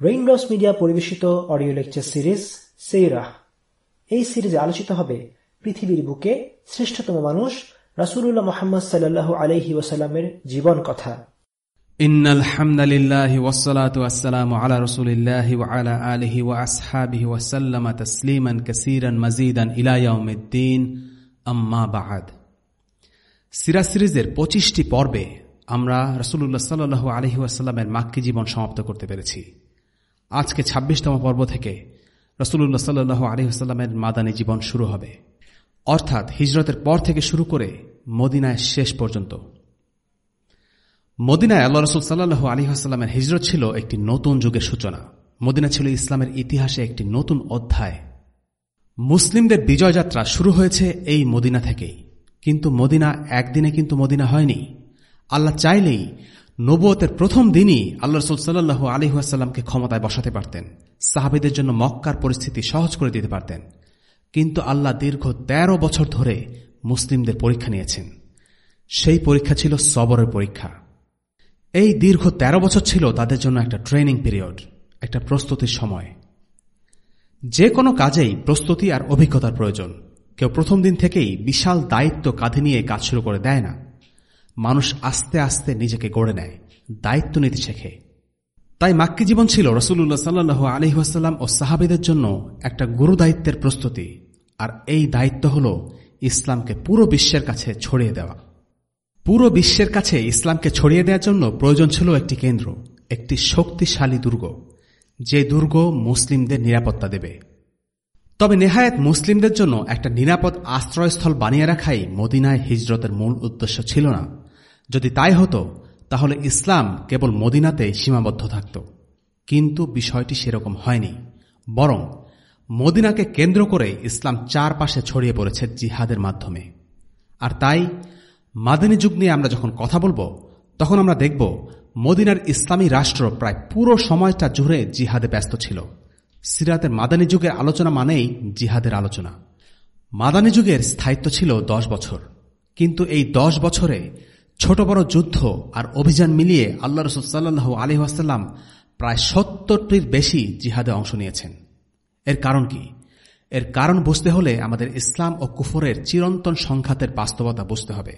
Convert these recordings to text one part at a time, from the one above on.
Raindrops media পরিবেশিত audio lecture series সেইরাহ এই সিরিজে আলোচিত হবে পৃথিবীর বুকে শ্রেষ্ঠতম মানুষ রাসুলুল্লাহ মোহাম্মদ সাল্লাহ আলহি ওসাল্লামের জীবন কথা إن الحمد لله والصلاة والسلام على رسول الله وعلى آله وأصحابه وسلم تسليما كثيرا مزيدا إلى يوم الدين أما بعد সিরা সিরিজের পঁচিশটি পর্বে আমরা রসুল্লাহ সাল্লু আলহি ওয়াসাল্লামের মাক্কি জীবন সমাপ্ত করতে পেরেছি আজকে ২৬তম পর্ব থেকে রসুল্লাহ সাল্লু আলহিহাস্লামের মাদানী জীবন শুরু হবে। অর্থাৎ হিজরতের পর থেকে শুরু করে মদিনায় শেষ পর্যন্ত। মদিনায় আল্লাহ রসুল সাল্লু আলহিহাস্লামের হিজরত ছিল একটি নতুন যুগের সূচনা। মদিনা ছিল ইসলামের ইতিহাসে একটি নতুন অধ্যায়। মুসলিমদের বিজয়যাত্রা শুরু হয়েছে এই মদিনা থেকেই। কিন্তু মদিনা একদিনে কিন্তু মদিনা হয়নি। আল্লাহ চাইলেই নবুয়তের প্রথম দিনই আল্লাহ রসুল সাল্লু আলিহাসাল্লামকে ক্ষমতায় বসাতে পারতেন। সাহাবিদের জন্য মক্কার পরিস্থিতি সহজ করে দিতে পারতেন। কিন্তু আল্লাহ দীর্ঘ ১৩ বছর ধরে মুসলিমদের পরীক্ষা নিয়েছেন। সেই পরীক্ষা ছিল সবরের পরীক্ষা। এই দীর্ঘ ১৩ বছর ছিল তাদের জন্য একটা ট্রেনিং পিরিয়ড, একটা প্রস্তুতির সময়। যে কোনো কাজেই প্রস্তুতি আর অভিজ্ঞতার প্রয়োজন। কেউ প্রথম দিন থেকেই বিশাল দায়িত্ব কাঁধে নিয়ে কাজ শুরু করে দেয় না। মানুষ আস্তে আস্তে নিজেকে গড়ে নেয়, দায়িত্ব নিতে শেখে। তাই মাক্কি জীবন ছিল রসুল্লাহ সাল্লু আলহিহাস্লাম ও সাহাবিদের জন্য একটা গুরু দায়িত্বের প্রস্তুতি। আর এই দায়িত্ব হল ইসলামকে পুরো বিশ্বের কাছে ছড়িয়ে দেওয়া। পুরো বিশ্বের কাছে ইসলামকে ছড়িয়ে দেওয়ার জন্য প্রয়োজন ছিল একটি কেন্দ্র, একটি শক্তিশালী দুর্গ। যে দুর্গ মুসলিমদের নিরাপত্তা দেবে। তবে নেহায়েত মুসলিমদের জন্য একটা নিরাপদ আশ্রয়স্থল বানিয়ে রাখাই মদিনায় হিজরতের মূল উদ্দেশ্য ছিল না। যদি তাই হতো, তাহলে ইসলাম কেবল মদিনাতে সীমাবদ্ধ থাকত। কিন্তু বিষয়টি সেরকম হয়নি, বরং মদিনাকে কেন্দ্র করে ইসলাম চারপাশে ছড়িয়ে পড়েছে জিহাদের মাধ্যমে। আর তাই, মাদিনী যুগ নিয়ে আমরা যখন কথা বলব, তখন আমরা দেখব মদিনার ইসলামী রাষ্ট্র প্রায় পুরো সময়টা জুড়ে জিহাদে ব্যস্ত ছিল। সিরাতের মাদানী যুগের আলোচনা মানেই জিহাদের আলোচনা। মাদানী যুগের স্থায়িত্ব ছিল দশ বছর। কিন্তু এই দশ বছরে ছোট বড় যুদ্ধ আর অভিযান মিলিয়ে আল্লাহ রসুল সাল্লু আলহিহাস্লাম প্রায় সত্তরটির বেশি জিহাদে অংশ নিয়েছেন। এর কারণ কি? এর কারণ বুঝতে হলে আমাদের ইসলাম ও কুফরের চিরন্তন সংঘাতের বাস্তবতা বুঝতে হবে।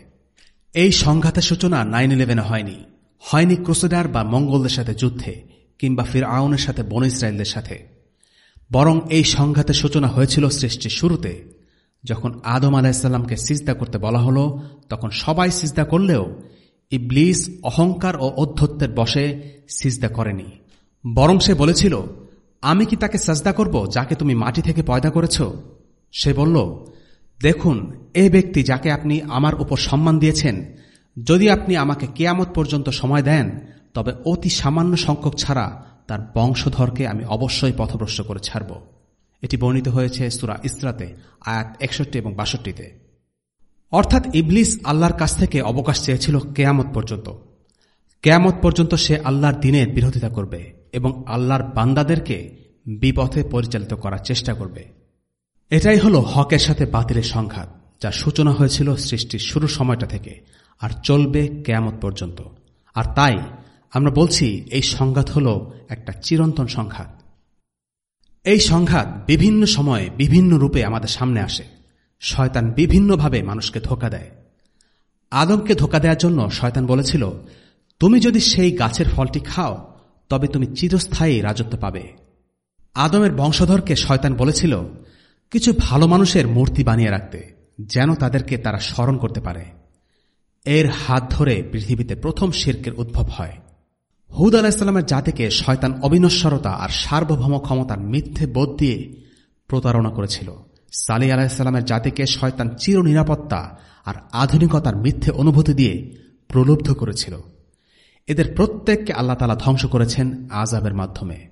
এই সংঘাতের সূচনা নাইন ইলেভেনে হয়নি। হয়নি ক্রুসেডার বা মঙ্গলদের সাথে যুদ্ধে কিংবা ফির আউনের সাথে বন ইসরায়েলদের সাথে। বরং এই সংঘাতের সূচনা হয়েছিল সৃষ্টির শুরুতে। যখন আদম আলাহিসাল্লামকে সিজদা করতে বলা হল, তখন সবাই সিজদা করলেও ইবলিস অহংকার ও অধ্যত্বের বসে সিজদা করেনি। বরং সে বলেছিল, আমি কি তাকে সাজদা করব, যাকে তুমি মাটি থেকে পয়দা করেছ? সে বলল, দেখুন, এ ব্যক্তি যাকে আপনি আমার উপর সম্মান দিয়েছেন, যদি আপনি আমাকে কেয়ামত পর্যন্ত সময় দেন, তবে অতি সামান্য সংখ্যক ছাড়া তার বংশধরকে আমি অবশ্যই পথভ্রষ্ট করে ছাড়ব। এটি বর্ণিত হয়েছে সুরা ইসরাতে, আয়াত একষট্টি এবং বাষট্টিতে। অর্থাৎ ইবলিস আল্লাহর কাছ থেকে অবকাশ চেয়েছিল কেয়ামত পর্যন্ত। কেয়ামত পর্যন্ত সে আল্লাহর দিনের বিরোধিতা করবে এবং আল্লাহর বান্দাদেরকে বিপথে পরিচালিত করার চেষ্টা করবে। এটাই হল হকের সাথে বাতিলের সংঘাত যার সূচনা হয়েছিল সৃষ্টির শুরু সময়টা থেকে, আর চলবে কেয়ামত পর্যন্ত। আর তাই আমরা বলছি, এই সংঘাত হল একটা চিরন্তন সংঘাত। এই সংঘাত বিভিন্ন সময়ে বিভিন্ন রূপে আমাদের সামনে আসে। শয়তান বিভিন্নভাবে মানুষকে ধোকা দেয়। আদমকে ধোকা দেওয়ার জন্য শয়তান বলেছিল, তুমি যদি সেই গাছের ফলটি খাও, তবে তুমি চিরস্থায়ী রাজত্ব পাবে। আদমের বংশধরকে শয়তান বলেছিল, কিছু ভালো মানুষের মূর্তি বানিয়ে রাখতে, যেন তাদেরকে তারা স্মরণ করতে পারে। এর হাত ধরে পৃথিবীতে প্রথম শির্কের উদ্ভব হয়। হুদ আলাহিসাল্লামের জাতিকে শয়তান অবিনশ্বরতা আর সার্বভৌম ক্ষমতার মিথ্যে বোধ দিয়ে প্রতারণা করেছিল। সালি আলাহিসাল্লামের জাতিকে শয়তান চির নিরাপত্তা আর আধুনিকতার মিথ্যে অনুভূতি দিয়ে প্রলুব্ধ করেছিল। এদের প্রত্যেককে আল্লাহ তালা ধ্বংস করেছেন আজাবের মাধ্যমে।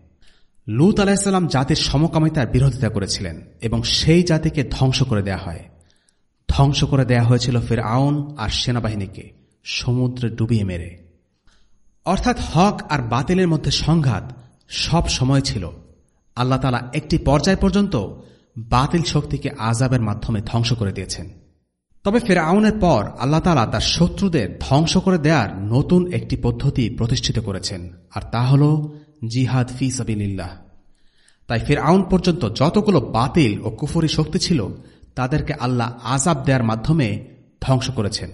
লুত আলাহিসাল্লাম জাতির সমকামিতার বিরোধিতা করেছিলেন এবং সেই জাতিকে ধ্বংস করে দেয়া হয়। ধ্বংস করে দেয়া হয়েছিল ফের আউন আর সেনাবাহিনীকে। সমুদ্রে ডুবিয়ে মেরে। অর্থাৎ হক আর বাতিলের মধ্যে সংঘাত সব সময় ছিল। আল্লাহ তালা একটি পর্যায় পর্যন্ত বাতিল শক্তিকে আজাবের মাধ্যমে ধ্বংস করে দিয়েছেন। তবে ফেরাউনের পর আল্লাহ তালা তার শত্রুদের ধ্বংস করে দেওয়ার নতুন একটি পদ্ধতি প্রতিষ্ঠিত করেছেন, আর তা হল জিহাদ ফি সাবিল্লাহ তাই ফের আউন পর্যন্ত যতগুলো বাতিল ও কুফরি শক্তি ছিল, তাদেরকে আল্লাহ আজাব দেওয়ার মাধ্যমে ধ্বংস করেছেন।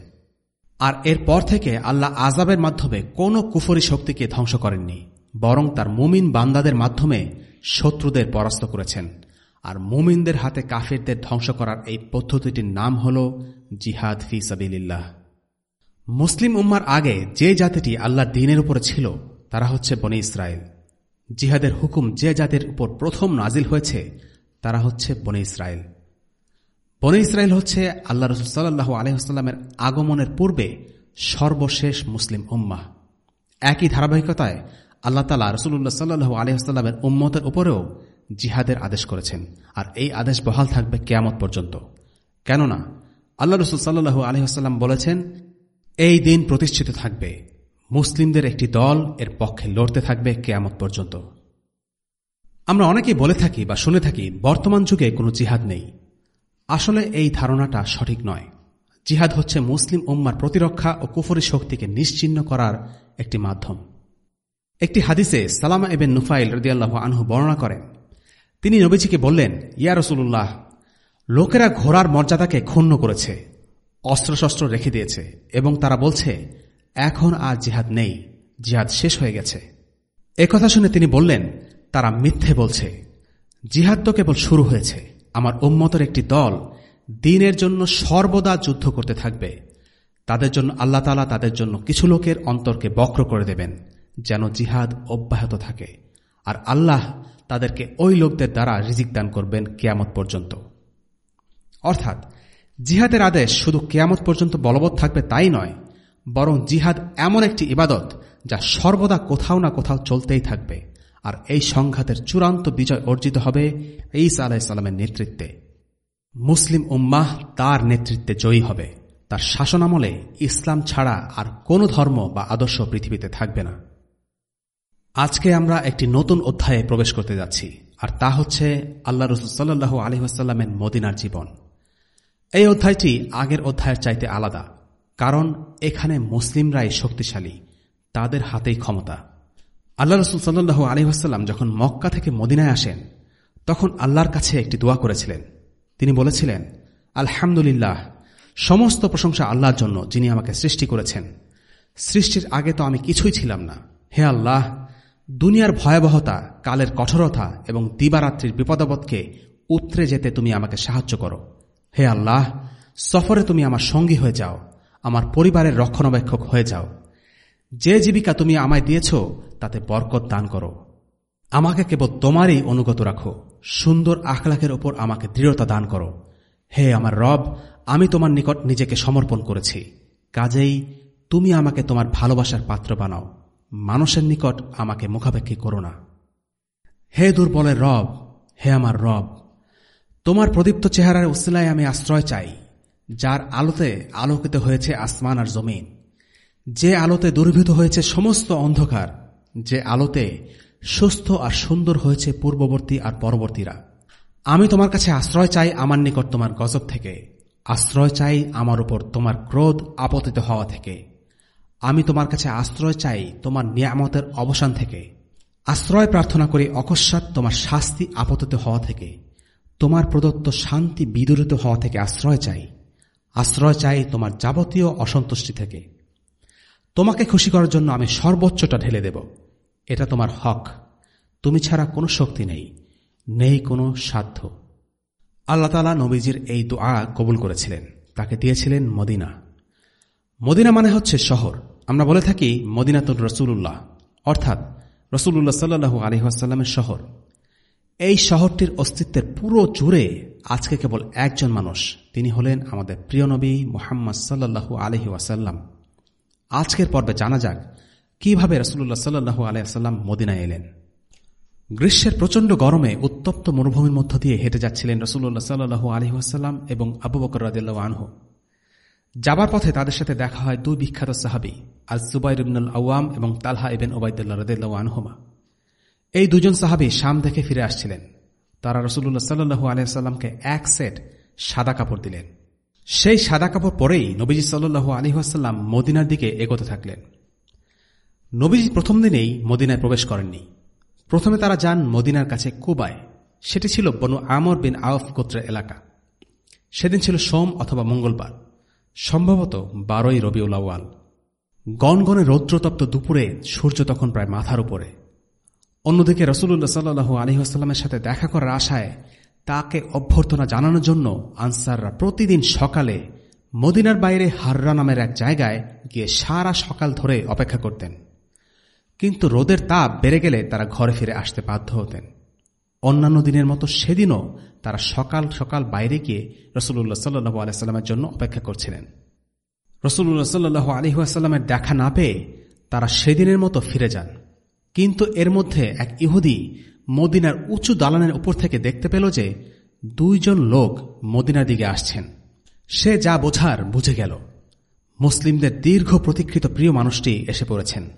আর এরপর থেকে আল্লাহ আজাবের মাধ্যমে কোনো কুফরি শক্তিকে ধ্বংস করেননি, বরং তার মুমিন বান্দাদের মাধ্যমে শত্রুদের পরাস্ত করেছেন। আর মুমিনদের হাতে কাফিরদের ধ্বংস করার এই পদ্ধতিটির নাম হল জিহাদ ফি সাবিল্লাহ মুসলিম উম্মার আগে যে জাতিটি আল্লাহর দিনের উপরে ছিল, তারা হচ্ছে বনি ইসরায়েল। জিহাদের হুকুম যে জাতির উপর প্রথম নাজিল হয়েছে, তারা হচ্ছে বনে ইসরায়েল। বনে ইসরায়েল হচ্ছে আল্লাহ রসুল সাল্লাহ আলহিহাস্লামের আগমনের পূর্বে সর্বশেষ মুসলিম উম্মাহ। একই ধারাবাহিকতায় আল্লাহ তালা রসুল্লাহ সাল্লু আলহিহাস্লামের উম্মতের উপরেও জিহাদের আদেশ করেছেন। আর এই আদেশ বহাল থাকবে কেয়ামত পর্যন্ত। কেননা আল্লাহ রসুল সাল্লু আলহিহাস্লাম বলেছেন, এই দিন প্রতিষ্ঠিত থাকবে। মুসলিমদের একটি দল এর পক্ষে লড়তে থাকবে কেয়ামত পর্যন্ত। আমরা অনেকেই বলে থাকি বা শুনে থাকি, বর্তমান যুগে কোনো জিহাদ নেই। আসলে এই ধারণাটা সঠিক নয়। জিহাদ হচ্ছে মুসলিম উম্মার প্রতিরক্ষা ও কুফরি শক্তিকে নিশ্চিন্ন করার একটি মাধ্যম। একটি হাদিসে সালামা এবেন নুফাইল রদিয়াল্লাহ আনহু বর্ণনা করেন, তিনি নবীজিকে বললেন, ইয়া রসুল্লাহ লোকেরা ঘোড়ার মর্যাদাকে ক্ষুণ্ণ করেছে, অস্ত্রশস্ত্র রেখে দিয়েছে এবং তারা বলছে, এখন আর জিহাদ নেই, জিহাদ শেষ হয়ে গেছে। একথা শুনে তিনি বললেন, তারা মিথ্যে বলছে, জিহাদ তো কেবল শুরু হয়েছে। আমার উম্মতের একটি দল দিনের জন্য সর্বদা যুদ্ধ করতে থাকবে। তাদের জন্য আল্লাহ তালা তাদের জন্য কিছু লোকের অন্তরকে বক্র করে দেবেন, যেন জিহাদ অব্যাহত থাকে। আর আল্লাহ তাদেরকে ওই লোকদের দ্বারা রিজিক দান করবেন কেয়ামত পর্যন্ত। অর্থাৎ, জিহাদের আদেশ শুধু কেয়ামত পর্যন্ত বলবৎ থাকবে তাই নয়, বরং জিহাদ এমন একটি ইবাদত যা সর্বদা কোথাও না কোথাও চলতেই থাকবে। আর এই সংঘাতের চূড়ান্ত বিজয় অর্জিত হবে ঈসা আলাহিসাল্লামের নেতৃত্বে। মুসলিম উম্মাহ তার নেতৃত্বে জয়ী হবে। তার শাসনামলে ইসলাম ছাড়া আর কোনো ধর্ম বা আদর্শ পৃথিবীতে থাকবে না। আজকে আমরা একটি নতুন অধ্যায়ে প্রবেশ করতে যাচ্ছি, আর তা হচ্ছে আল্লাহ রসুল সাল্লাহ আলহিহাস্লামের মদিনার জীবন। এই অধ্যায়টি আগের অধ্যায়ের চাইতে আলাদা, কারণ এখানে মুসলিমরাই শক্তিশালী, তাদের হাতেই ক্ষমতা। আল্লাহ রসুল সাল্লু আলহিহাস্লাম যখন মক্কা থেকে মদিনায় আসেন, তখন আল্লাহর কাছে একটি দোয়া করেছিলেন। তিনি বলেছিলেন, আলহামদুলিল্লাহ, সমস্ত প্রশংসা আল্লাহর জন্য যিনি আমাকে সৃষ্টি করেছেন। সৃষ্টির আগে তো আমি কিছুই ছিলাম না। হে আল্লাহ, দুনিয়ার ভয়াবহতা, কালের কঠোরতা এবং দিবারাত্রির বিপদাবদকে উতরে যেতে তুমি আমাকে সাহায্য করো। হে আল্লাহ, সফরে তুমি আমার সঙ্গী হয়ে যাও, আমার পরিবারের রক্ষণাবেক্ষক হয়ে যাও। যে জীবিকা তুমি আমায় দিয়েছ, তাতে বরকত দান করো। আমাকে কেবল তোমারই অনুগত রাখো। সুন্দর আখলাখের ওপর আমাকে দৃঢ়তা দান করো। হে আমার রব, আমি তোমার নিকট নিজেকে সমর্পণ করেছি। কাজেই তুমি আমাকে তোমার ভালোবাসার পাত্র বানাও। মানুষের নিকট আমাকে মুখাপেক্ষি করো না। হে দুর্বলের রব, হে আমার রব, তোমার প্রদীপ্ত চেহারার উসিলায় আমি আশ্রয় চাই, যার আলোতে আলোকিত হয়েছে আসমান আর জমিন। যে আলোতে দুর্ভূত হয়েছে সমস্ত অন্ধকার, যে আলোতে সুস্থ আর সুন্দর হয়েছে পূর্ববর্তী আর পরবর্তীরা। আমি তোমার কাছে আশ্রয় চাই আমার নিকট তোমার গজব থেকে। আশ্রয় চাই আমার উপর তোমার ক্রোধ আপতিত হওয়া থেকে। আমি তোমার কাছে আশ্রয় চাই তোমার নিয়ামতের অবসান থেকে। আশ্রয় প্রার্থনা করি অকস্মাৎ তোমার শাস্তি আপতিত হওয়া থেকে। তোমার প্রদত্ত শান্তি বিদরিত হওয়া থেকে আশ্রয় চাই। আশ্রয় চাই তোমার যাবতীয় অসন্তুষ্টি থেকে। তোমাকে খুশি করার জন্য আমি সর্বোচ্চটা ঢেলে দেব। এটা তোমার হক। তুমি ছাড়া কোনো শক্তি নেই নেই কোনো সাধ্য। আল্লাহ তালা নবীজির এই দোয়া কবুল করেছিলেন। তাকে দিয়েছিলেন মদিনা। মদিনা মানে হচ্ছে শহর। আমরা বলে থাকি মদিনাতুল রসুল্লাহ অর্থাৎ রসুল্লাহ সাল্লু আলহিহাস্লামের শহর। এই শহরটির অস্তিত্বের পুরো জুড়ে আজকে কেবল একজন মানুষ, তিনি হলেন আমাদের প্রিয় নবী মোহাম্মদ সাল্লাহু আলহি ওয়াসাল্লাম। আজকের পর্বে জানা যাক কীভাবে রসুল্লাহ সাল্লু আলহাম মদিনায় এলেন। গ্রীষ্মের প্রচণ্ড গরমে উত্তপ্ত মরুভূমির মধ্য দিয়ে হেঁটে যাচ্ছিলেন রসুল্লাহ সাল্লু আলহিহাস্লাম এবং আবু বকর রাদিল্লাহ আনহু। যাবার পথে তাদের সাথে দেখা হয় দুই বিখ্যাত সাহাবি আল সুবাইর ইবনুল আওয়াম এবং তালহা ইবেন ওবায়দুল্লাহ রদিল্লাহ আনহুমা। এই দুজন সাহাবি শাম দেখে ফিরে আসছিলেন। তারা রসুল্লাহ সাল্লু আলহামকে এক সেট সাদা কাপড় দিলেন। সেই সাদা কাপড় পরেই নবীজি সাল্লু আলহিহাস্লাম মদিনার দিকে এগোতে থাকলেন। নবীজি প্রথম দিনেই মদিনায় প্রবেশ করেননি। প্রথমে তারা যান মদিনার কাছে কুবায়। সেটি ছিল বনু আমর বিন আউফ গোত্রের এলাকা। সেদিন ছিল সোম অথবা মঙ্গলবার। সম্ভবত বারোই রবিউল আওয়াল গনগনে রৌদ্রতপ্ত দুপুরে সূর্য তখন প্রায় মাথার উপরে। অন্যদিকে রসুল্লাহ সাল্লু আলহিহাস্লামের সাথে দেখা করার আশায় তাকে অভ্যর্থনা জানানোর জন্য আনসাররা প্রতিদিন সকালে মদিনার বাইরে হাররা নামের এক জায়গায় গিয়ে সারা সকাল ধরে অপেক্ষা করতেন। কিন্তু রোদের তাপ বেড়ে গেলে তারা ঘরে ফিরে আসতে বাধ্য হতেন। অন্যান্য দিনের মতো সেদিনও তারা সকাল সকাল বাইরে গিয়ে রসুল্লাহ সাল্লু আলাইস্লামের জন্য অপেক্ষা করছিলেন। রসুল্লাহ সাল্লু আলহিহাস্লামের দেখা না পেয়ে তারা সেদিনের মতো ফিরে যান। কিন্তু এর মধ্যে এক ইহুদি মদিনার উঁচু দালানের উপর থেকে দেখতে পেল যে দুইজন লোক মদিনার দিকে আসছেন। সে যা বোঝার বুঝে গেল। মুসলিমদের দীর্ঘ প্রতীক্ষিত প্রিয় মানুষটি এসে পড়েছেন।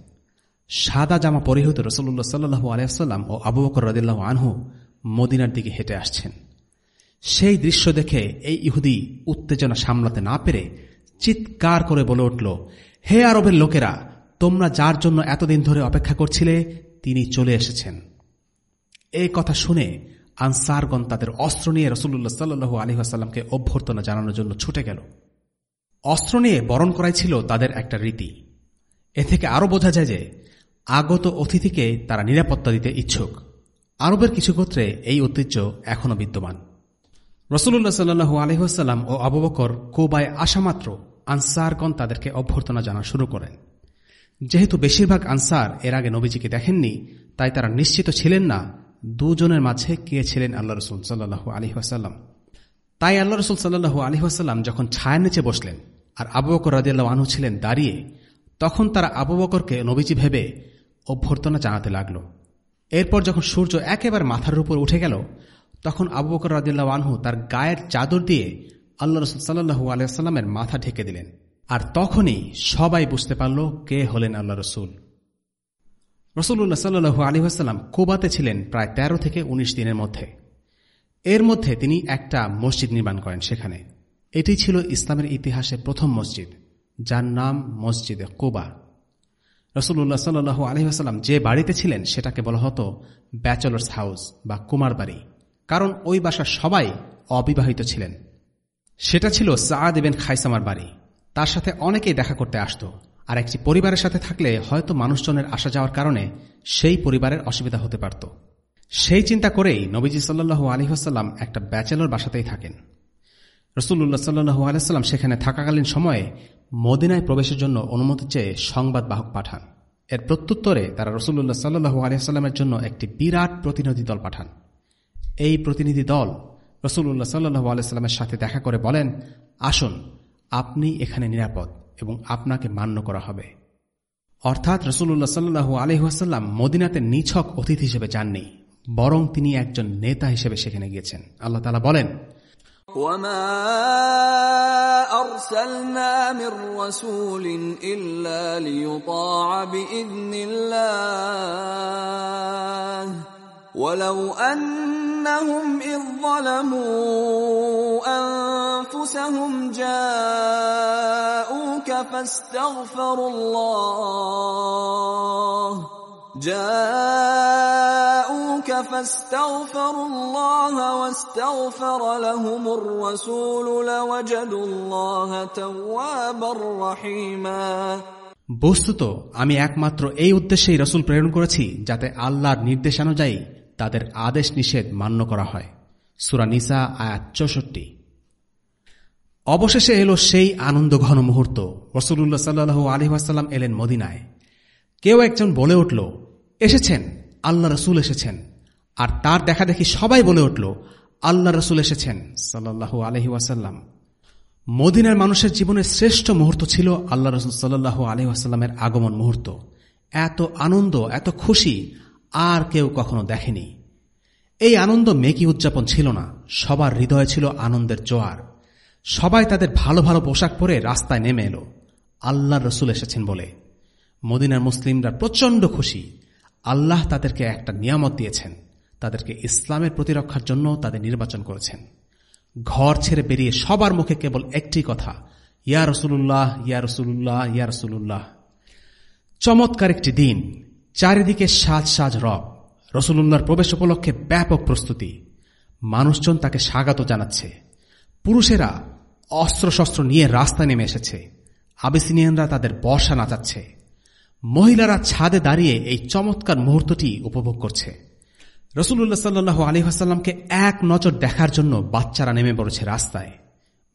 সাদা জামা পরিহিত রসল্লা সাল্লু আলিয়াল্লাম ও আবু বকর রদিল্লাহ আনহু মদিনার দিকে হেঁটে আসছেন। সেই দৃশ্য দেখে এই ইহুদি উত্তেজনা সামলাতে না পেরে চিৎকার করে বলে উঠল, হে আরবের লোকেরা, তোমরা যার জন্য এতদিন ধরে অপেক্ষা করছিলে, তিনি চলে এসেছেন। এই কথা শুনে আনসারগণ তাদের অস্ত্র নিয়ে রসুল্লাহ সাল্লু আলহিহাস্লামকে অভ্যর্থনা জানানোর জন্য ছুটে গেল। অস্ত্র নিয়ে বরণ করাই ছিল তাদের একটা রীতি। এ থেকে আরও বোঝা যায় যে আগত অতিথিকে তারা নিরাপত্তা দিতে ইচ্ছুক। আরবের কিছু গোত্রে এই ঐতিহ্য এখনও বিদ্যমান। রসুল্লাহ সাল্লু আলহিহাস্লাম ও আবু বকর কোবায় আসামাত্র আনসারগণ তাদেরকে অভ্যর্থনা জানা শুরু করেন। যেহেতু বেশিরভাগ আনসার এর আগে নবীজিকে দেখেননি, তাই তারা নিশ্চিত ছিলেন না দুজনের মাঝে কে ছিলেন আল্লাহ রসুল সাল্লাহ আলী আসাল্লাম তাই আল্লাহ রসুল সাল্লাহ আলী আসাল্লাম যখন ছায়ের নিচে বসলেন আর আবু বকর রাজিয়াল্লাহ আনহু ছিলেন দাঁড়িয়ে, তখন তারা আবু বকরকে নবীজি ভেবে অভ্যর্থনা জানাতে লাগল। এরপর যখন সূর্য একেবারে মাথার উপর উঠে গেল, তখন আবু বকর রাজিয়াল্লাহ আনহু তার গায়ের চাদর দিয়ে আল্লাহ রসুল সাল্লাহু আলিয়াস্লামের মাথা ঢেকে দিলেন। আর তখনই সবাই বুঝতে পারল কে হলেন আল্লাহ রসুল। রসুল্লাহ সাল্লু আলী আসাল্লাম কোবাতে ছিলেন প্রায় ১৩ থেকে ১৯ দিনের মধ্যে। এর মধ্যে তিনি একটা মসজিদ নির্মাণ করেন সেখানে। এটি ছিল ইসলামের ইতিহাসে প্রথম মসজিদ, যার নাম মসজিদে কোবা। রসুল্লাহ সাল্লু আলহিহাস্লাম যে বাড়িতে ছিলেন, সেটাকে বলা হতো ব্যাচেলার্স হাউস বা কুমার বাড়ি, কারণ ওই বাসার সবাই অবিবাহিত ছিলেন। সেটা ছিল সাদ ইবেন খাইসামার বাড়ি। তার সাথে অনেকেই দেখা করতে আসত। আর একটি পরিবারের সাথে থাকলে হয়তো মানুষজনের আসা যাওয়ার কারণে সেই পরিবারের অসুবিধা হতে পারত। সেই চিন্তা করেই নবীজি সাল্লু আলহিহাস্লাম একটা ব্যাচেলর বাসাতেই থাকেন। রসুল্লাহ সাল্লু আলাইস্লাম সেখানে থাকাকালীন সময়ে মদিনায় প্রবেশের জন্য অনুমতি চেয়ে সংবাদ বাহক পাঠান। এর প্রত্যুত্তরে তারা রসুল্লাহ সাল্লু আলিয়াস্লামের জন্য একটি বিরাট প্রতিনিধি দল পাঠান। এই প্রতিনিধি দল রসুল্লাহ সাল্লু আলাইস্লামের সাথে দেখা করে বলেন, আসুন, আপনি এখানে নিরাপদ। এবং আপনাকে মান্য করা হবে অর্থাৎ রসুল্লাহ সাল্লু আলহাসাল্লাম মদিনাতে নিছক অতিথি হিসেবে যাননি বরং তিনি একজন নেতা হিসেবে সেখানে গিয়েছেন আল্লাহ তালা বলেন وما أرسلنا من رسول إلا ليطاع بإذن الله ولو أنهم إذ ظلموا أنفسهم جاءوك فاستغفروا الله جاءوك فاستغفروا الله واستغفر لهم الرسول لوجدوا الله توابا رحيما বস্তুত আমি একমাত্র এই উদ্দেশ্যেই রসুল প্রেরণ করেছি যাতে আল্লাহর নির্দেশানুযায়ী তাদের আদেশ নিষেধ মান্য করা হয় সুরা নিসা আয়াত চৌষট্টি অবশেষে এলো সেই আনন্দ ঘন মুহূর্ত। রসুল্লাহ সাল্লু আলহিহাসাল্লাম এলেন মদিনায়। কেউ একজন বলে উঠল, এসেছেন, আল্লাহ রসুল এসেছেন। আর তার দেখা দেখি সবাই বলে উঠল, আল্লাহ রসুল এসেছেন। সাল্লাহু আলহি ওয়াসাল্লাম। মদিনার মানুষের জীবনের শ্রেষ্ঠ মুহূর্ত ছিল আল্লাহ রসুল সাল্লাহু আলহিহাস্লামের আগমন মুহূর্ত। এত আনন্দ, এত খুশি আর কেউ কখনো দেখেনি। এই আনন্দ মেকি উদযাপন ছিল না, সবার হৃদয়ে ছিল আনন্দের জোয়ার। সবাই তাদের ভালো ভালো পোশাক পরে রাস্তায় নেমে এলো। আল্লাহ রসুল এসেছেন বলে। মদিনার মুসলিমরা প্রচণ্ড খুশি। আল্লাহ তাদেরকে একটা নিয়ামত দিয়েছেন। তাদেরকে ইসলামের প্রতিরক্ষার জন্য তাদের নির্বাচন করেছেন। ঘর ছেড়ে বেরিয়ে সবার মুখে কেবল একটি কথা, ইয়া রসুল্লাহ ইয়া রসুল্লাহ ইয়া রসুল্লাহ চমৎকার একটি দিন, চারিদিকে সাজ সাজ রব রসুল্লাহর প্রবেশ উপলক্ষে ব্যাপক প্রস্তুতি। মানুষজন তাকে স্বাগত জানাচ্ছে। পুরুষেরা অস্ত্রশস্ত্র নিয়ে রাস্তায় নেমে এসেছে। আবিসিনিয়ানরা তাদের বর্ষা নাচাচ্ছে। মহিলারা ছাদে দাঁড়িয়ে এই চমৎকার মুহূর্তটি উপভোগ করছে। রসুল্লাহ সাল্লু আলী হাসাল্লামকে এক নজর দেখার জন্য বাচ্চারা নেমে পড়েছে রাস্তায়।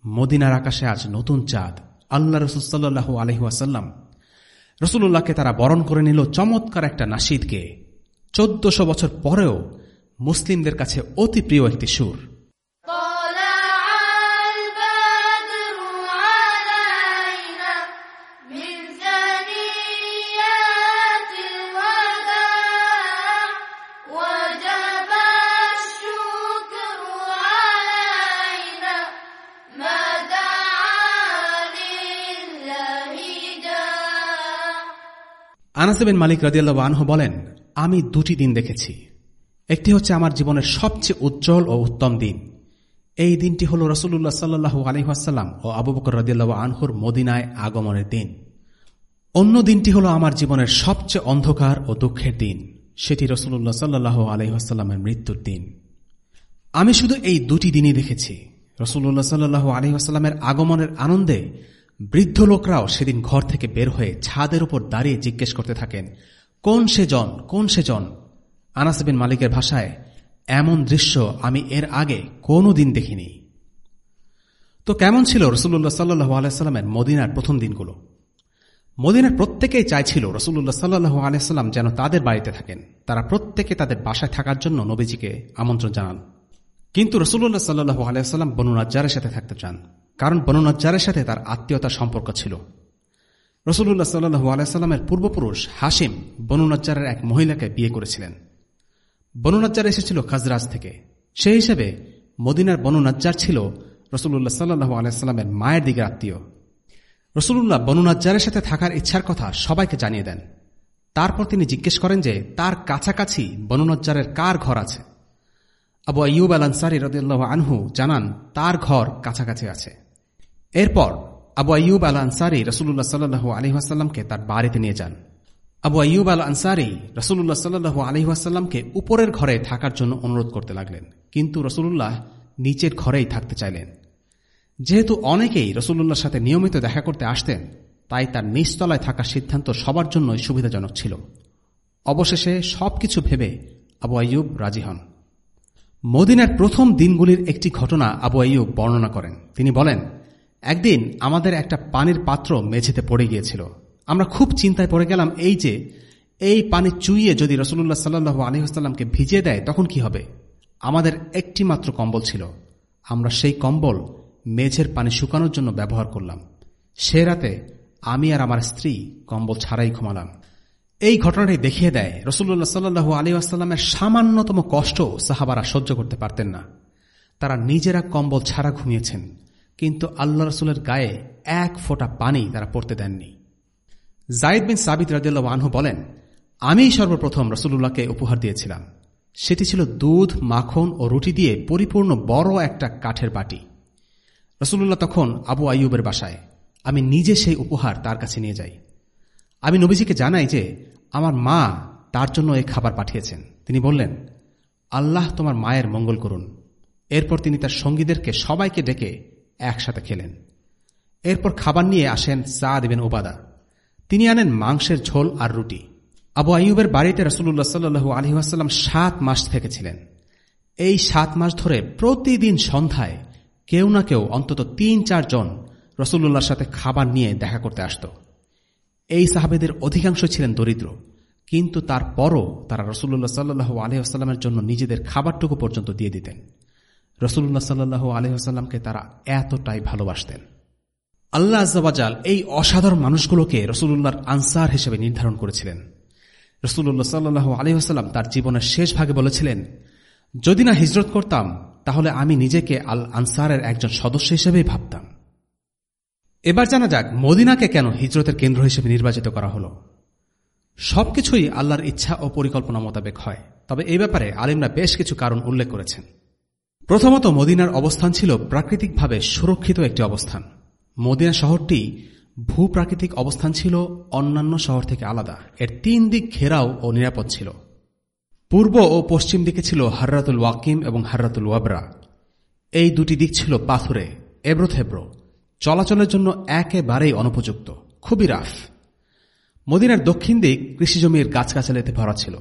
মদিনার আকাশে আজ নতুন চাঁদ। আল্লাহ রসুলসাল্লু আলহিহাসাল্লাম রসুল্লাহকে তারা বরণ করে নিল চমৎকার একটা নাসিদকে। চোদ্দশো বছর পরেও মুসলিমদের কাছে অতি প্রিয় একটি সুর। আনাসেবেন মালিক রাজিয়াল্লাহ আনহু বলেন, আমি দুটি দিন দেখেছি। একটি হচ্ছে আমার জীবনের সবচেয়ে উজ্জ্বল ও উত্তম দিন। এই দিনটি হল রসুল্লাহ সাল্লু আলহাসাল্লাম ও আবু বকর রদিয়াল্লাহ আনহুর মদিনায় আগমনের দিন। অন্য দিনটি হল আমার জীবনের সবচেয়ে অন্ধকার ও দুঃখের দিন। সেটি রসুল্লাহ সাল্লাহ আলহাসাল্লামের মৃত্যুর দিন। আমি শুধু এই দুটি দিনই দেখেছি। রসুল্লাহ সাল্লু আলহাসাল্লামের আগমনের আনন্দে বৃদ্ধ লোকরাও সেদিন ঘর থেকে বের হয়ে ছাদের উপর দাঁড়িয়ে জিজ্ঞেস করতে থাকেন, কোন সে জন? কোন সে জন? আনাসবিন মালিকের ভাষায়, এমন দৃশ্য আমি এর আগে কোনো দিন দেখিনি। তো কেমন ছিল রসুল্লাহ সাল্লু আলাইস্লামের মদিনার প্রথম দিনগুলো? মদিনার প্রত্যেকেই চাইছিল রসুল্লাহ সাল্লু আলাইস্লাম যেন তাদের বাড়িতে থাকেন। তারা প্রত্যেকে তাদের বাসায় থাকার জন্য নবীজিকে আমন্ত্রণ জানান। কিন্তু রসুল্লাহ সাল্লু আলাইস্লাম বনুরাজ্জারের সাথে থাকতে চান। কারণ বনুনাজ্জারের সাথে তার আত্মীয়তার সম্পর্ক ছিল। রসুল্লাহ সাল্লু আলাইস্লামের পূর্বপুরুষ হাসিম বনুনাজ্জারের এক মহিলাকে বিয়ে করেছিলেন। বনুনাজ্জার এসেছিল খাজরাজ থেকে। সেই হিসেবে মদিনার বনুনাজ্জার ছিল রসুল্লাহ সাল্লু আলাইস্লামের মায়ের দিকে আত্মীয়। রসুল্লাহ বনুনাজ্জারের সাথে থাকার ইচ্ছার কথা সবাইকে জানিয়ে দেন। তারপর তিনি জিজ্ঞেস করেন যে, তার কাছাকাছি বনুনজ্জারের কার ঘর আছে? আবু আইয়ুব আল আনসারি রদুল্লাহ আনহু জানান, তার ঘর কাছাকাছি আছে। এরপর আবু আইয়ুব আল আনসারি রসুল্লাহ সাল্লু আলহিহাস্লামকে তার বাড়িতে নিয়ে যান। আবু আইয়ুব আল আনসারি রসুল্লাহ সাল্লু আলহিহাস্লামকে উপরের ঘরে থাকার জন্য অনুরোধ করতে লাগলেন, কিন্তু রসুল্লাহ নিচের ঘরেই থাকতে চাইলেন। যেহেতু অনেকেই রসুল্লাহর সাথে নিয়মিত দেখা করতে আসতেন, তাই তার নিচতলায় থাকার সিদ্ধান্ত সবার জন্যই সুবিধাজনক ছিল। অবশেষে সবকিছু ভেবে আবু আইয়ুব রাজি হন। মদিনার প্রথম দিনগুলির একটি ঘটনা আবু আইয়ুব বর্ণনা করেন। তিনি বলেন একদিন আমাদের একটা পানির পাত্র মেঝেতে পড়ে গিয়েছিল। আমরা খুব চিন্তায় পড়ে গেলাম, এই যে, এই পানি চুইয়ে যদি রসুল্লাহ সাল্লু আলহিহাস্লামকে ভিজিয়ে দেয়, তখন কি হবে? আমাদের একটি মাত্র কম্বল ছিল। আমরা সেই কম্বল মেঝের পানি শুকানোর জন্য ব্যবহার করলাম। সে রাতে আমি আর আমার স্ত্রী কম্বল ছাড়াই ঘুমালাম। এই ঘটনাটি দেখিয়ে দেয় রসুল্লাহ সাল্লু আলী আসাল্লামের সামান্যতম কষ্ট সাহাবারা সহ্য করতে পারতেন না। তারা নিজেরা কম্বল ছাড়া ঘুমিয়েছেন। কিন্তু আল্লাহ রসুলের গায়ে এক ফোঁটা পানি তারা পড়তে দেননি। জাইদ বিন সাবিদ রাজিল্লা আনহু বলেন, আমি সর্বপ্রথম রসুল্লাহকে উপহার দিয়েছিলাম। সেটি ছিল দুধ, মাখন ও রুটি দিয়ে পরিপূর্ণ বড় একটা কাঠের বাটি। রসুল্লাহ তখন আবু আইয়ুবের বাসায়, আমি নিজে সেই উপহার তার কাছে নিয়ে যাই। আমি নবীজিকে জানাই যে, আমার মা তার জন্য এই খাবার পাঠিয়েছেন। তিনি বললেন, আল্লাহ তোমার মায়ের মঙ্গল করুন। এরপর তিনি তার সঙ্গীদেরকে সবাইকে ডেকে একসাথে খেলেন। এরপর খাবার নিয়ে আসেন সা দেবেন ওবাদা তিনি আনেন মাংসের ঝোল আর রুটি। আবু আইয়ুবের বাড়িতে রসুল্লাহ সাল্লু আলহিহাস্লাম সাত মাস থেকেছিলেন। এই সাত মাস ধরে প্রতিদিন সন্ধ্যায় কেউ না কেউ অন্তত তিন চারজন রসুল্লাহর সাথে খাবার নিয়ে দেখা করতে আসত। এই সাহাবেদের অধিকাংশ ছিলেন দরিদ্র, কিন্তু তারপরও তারা রসুল্লাহ সাল্লু আলহামের জন্য নিজেদের খাবারটুকু পর্যন্ত দিয়ে দিতেন। রসুল্লাহ সাল্লু আলহামকে তারা এতটাই ভালোবাসতেন। আল্লাহ আজাল এই অসাধারণ মানুষগুলোকে রসুল্লাহর আনসার হিসেবে নির্ধারণ করেছিলেন। রসুল্লাহ সাল্লু আলহাম তার জীবনের শেষ ভাগে বলেছিলেন, যদি না হিজরত করতাম, তাহলে আমি নিজেকে আল আনসারের একজন সদস্য হিসেবেই ভাবতাম। এবার জানা যাক, মদিনাকে কেন হিজরতের কেন্দ্র হিসেবে নির্বাচিত করা হল। সবকিছুই আল্লাহর ইচ্ছা ও পরিকল্পনা মোতাবেক হয়। তবে এই ব্যাপারে আলিমরা বেশ কিছু কারণ উল্লেখ করেছেন। প্রথমত মদিনার অবস্থান ছিল প্রাকৃতিকভাবে সুরক্ষিত একটি অবস্থান। মদিনা শহরটি ভূপ্রাকৃতিক অবস্থান ছিল, অন্যান্য শহর থেকে আলাদা। এর তিন দিক ঘেরাও ও নিরাপদ ছিল। পূর্ব ও পশ্চিম দিকে ছিল হার্রাতুল ওয়াকিম এবং হার্রাতুল ওয়াবরা। এই দুটি দিক ছিল পাথুরে এব্রো থেব্রো চলাচলের জন্য একেবারেই অনুপযুক্ত, খুবই রাফ। মদিনার দক্ষিণ দিক কৃষিজমির গাছগাছালিতে ভরা ছিল।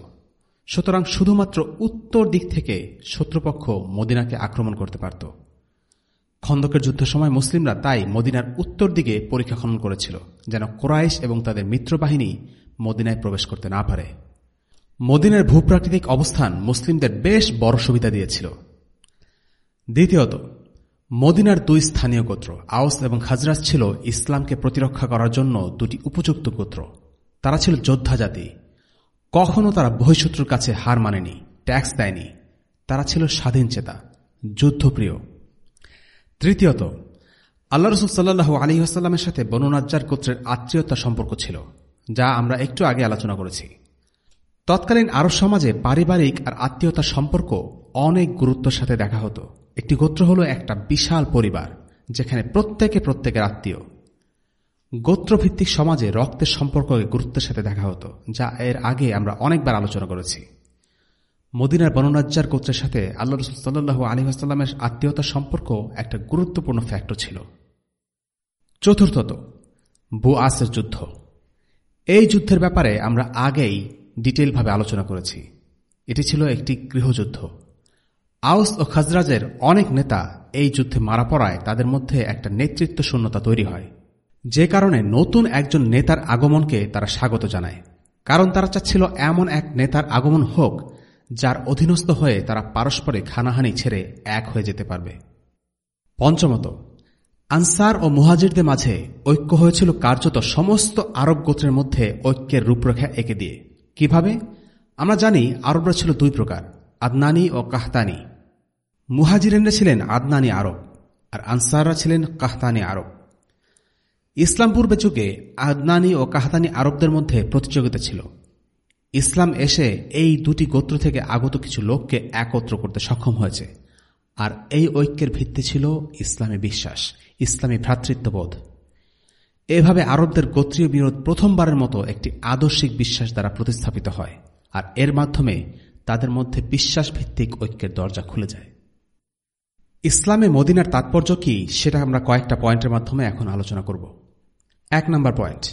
সুতরাং শুধুমাত্র উত্তর দিক থেকে শত্রুপক্ষ মদিনাকে আক্রমণ করতে পারত। খন্দকের যুদ্ধের সময় মুসলিমরা তাই মদিনার উত্তর দিকে পরীক্ষা খনন করেছিল, যেন কোরাইশ এবং তাদের মিত্রবাহিনী মদিনায় প্রবেশ করতে না পারে। মদিনার ভূপ্রাকৃতিক অবস্থান মুসলিমদের বেশ বড় সুবিধা দিয়েছিল। দ্বিতীয়ত, মদিনার দুই স্থানীয় গোত্র আউস এবং খাজরাজ, ছিল ইসলামকে প্রতিরক্ষা করার জন্য দুটি উপযুক্ত গোত্র। তারা ছিল যোদ্ধা জাতি কখনো তারা বহিঃশত্রুর কাছে হার মানেনি ট্যাক্স দেয়নি। তারা ছিল স্বাধীন চেতা, যুদ্ধপ্রিয়। তৃতীয়ত, আল্লাহ রসুল সাল্লাহ আলী আসাল্লামের সাথে বনুনাজ্জার গোত্রের আত্মীয়তা সম্পর্ক ছিল, যা আমরা একটু আগে আলোচনা করেছি। তৎকালীন আরব সমাজে পারিবারিক আর আত্মীয়তার সম্পর্ক অনেক গুরুত্বের সাথে দেখা হতো। একটি গোত্র হল একটা বিশাল পরিবার, যেখানে প্রত্যেকে প্রত্যেকের আত্মীয়। গোত্রভিত্তিক সমাজে রক্তের সম্পর্ককে গুরুত্বের সাথে দেখা হতো, যা এর আগে আমরা অনেকবার আলোচনা করেছি। মদিনার বনরাজ্জার গোত্রের সাথে আল্লাহ রসুল সাল্লু আলী আসাল্লামের আত্মীয়তার সম্পর্ক একটা গুরুত্বপূর্ণ ফ্যাক্টর ছিল। চতুর্থত বু আসের যুদ্ধ। এই যুদ্ধের ব্যাপারে আমরা আগেই ডিটেলভাবে আলোচনা করেছি। এটি ছিল একটি গৃহযুদ্ধ। আউস ও খাজরাজের অনেক নেতা এই যুদ্ধে মারা পড়ায় তাদের মধ্যে একটা নেতৃত্ব শূন্যতা তৈরি হয়। যে কারণে নতুন একজন নেতার আগমনকে তারা স্বাগত জানায়। কারণ তারা চাচ্ছিল এমন এক নেতার আগমন হোক, যার অধীনস্থ হয়ে তারা পারস্পরিক হানাহানি ছেড়ে এক হয়ে যেতে পারবে। পঞ্চমত, আনসার ও মুহাজিরদের মাঝে ঐক্য হয়েছিল কার্যত সমস্ত আরব গোত্রের মধ্যে ঐক্যের রূপরেখা এঁকে দিয়ে। কীভাবে? আমরা জানি আরবরা ছিল দুই প্রকার, আদনানি ও কাহতানি। মুহাজিরেনরা ছিলেন আদনানি আরব, আর আনসাররা ছিলেন কাহতানি আরব। ইসলাম পূর্বে যুগে আদনানি ও কাহতানি আরবদের মধ্যে প্রতিযোগিতা ছিল। ইসলাম এসে এই দুটি গোত্র থেকে আগত কিছু লোককে একত্র করতে সক্ষম হয়েছে। আর এই ঐক্যের ভিত্তি ছিল ইসলামী বিশ্বাস, ইসলামী ভ্রাতৃত্ববোধ। এভাবে আরবদের গোত্রীয় বিরোধ প্রথমবারের মতো একটি আদর্শিক বিশ্বাস দ্বারা প্রতিস্থাপিত হয়, আর এর মাধ্যমে তাদের মধ্যে বিশ্বাস ভিত্তিক ঐক্যের দরজা খুলে যায়। ইসলামে মদিনার তাৎপর্য কি সেটা আমরা কয়েকটা পয়েন্টের মাধ্যমে এখন আলোচনা করব। এক নম্বর পয়েন্ট।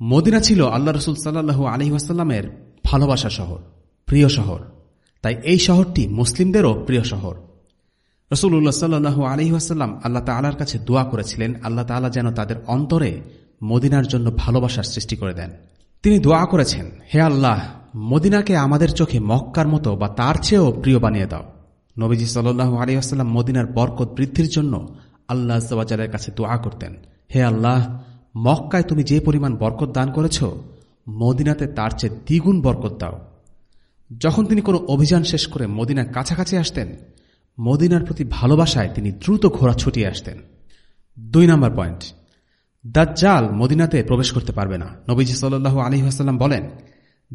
মদিনা ছিল আল্লাহ রসুল সাল্লাহু আলহিহাস্লামের ভালোবাসা শহর, প্রিয় শহর। তাই এই শহরটি মুসলিমদেরও প্রিয় শহর। রসুল রসুল্লাহ সাল্লু আলহিহাস্লাম আল্লাহ তালার কাছে দোয়া করেছিলেন, আল্লাহ তালা যেন তাদের অন্তরে মদিনার জন্য ভালোবাসার সৃষ্টি করে দেন। তিনি দোয়া করেছেন, হে আল্লাহ, মদিনাকে আমাদের চোখে মক্কার মতো বা তার চেয়েও প্রিয় বানিয়ে দাও। নবীজি সাল্লু আলিয়াস্লাম মদিনার বরকত বৃদ্ধির জন্য আল্লাহ জবাজালের কাছে দোয়া করতেন, হে আল্লাহ মক্কায় তুমি যে পরিমাণ বরকত দান করেছ, মদিনাতে তার চেয়ে দ্বিগুণ বরকত দাও। যখন তিনি কোনো অভিযান শেষ করে মদিনার কাছাকাছি আসতেন, মদিনার প্রতি ভালোবাসায় তিনি দ্রুত ঘোড়া ছুটিয়ে আসতেন। দুই নম্বর পয়েন্ট। দাজ্জাল মদিনাতে প্রবেশ করতে পারবে না। নবীজি সাল্লু আলহিহাস্লাম বলেন,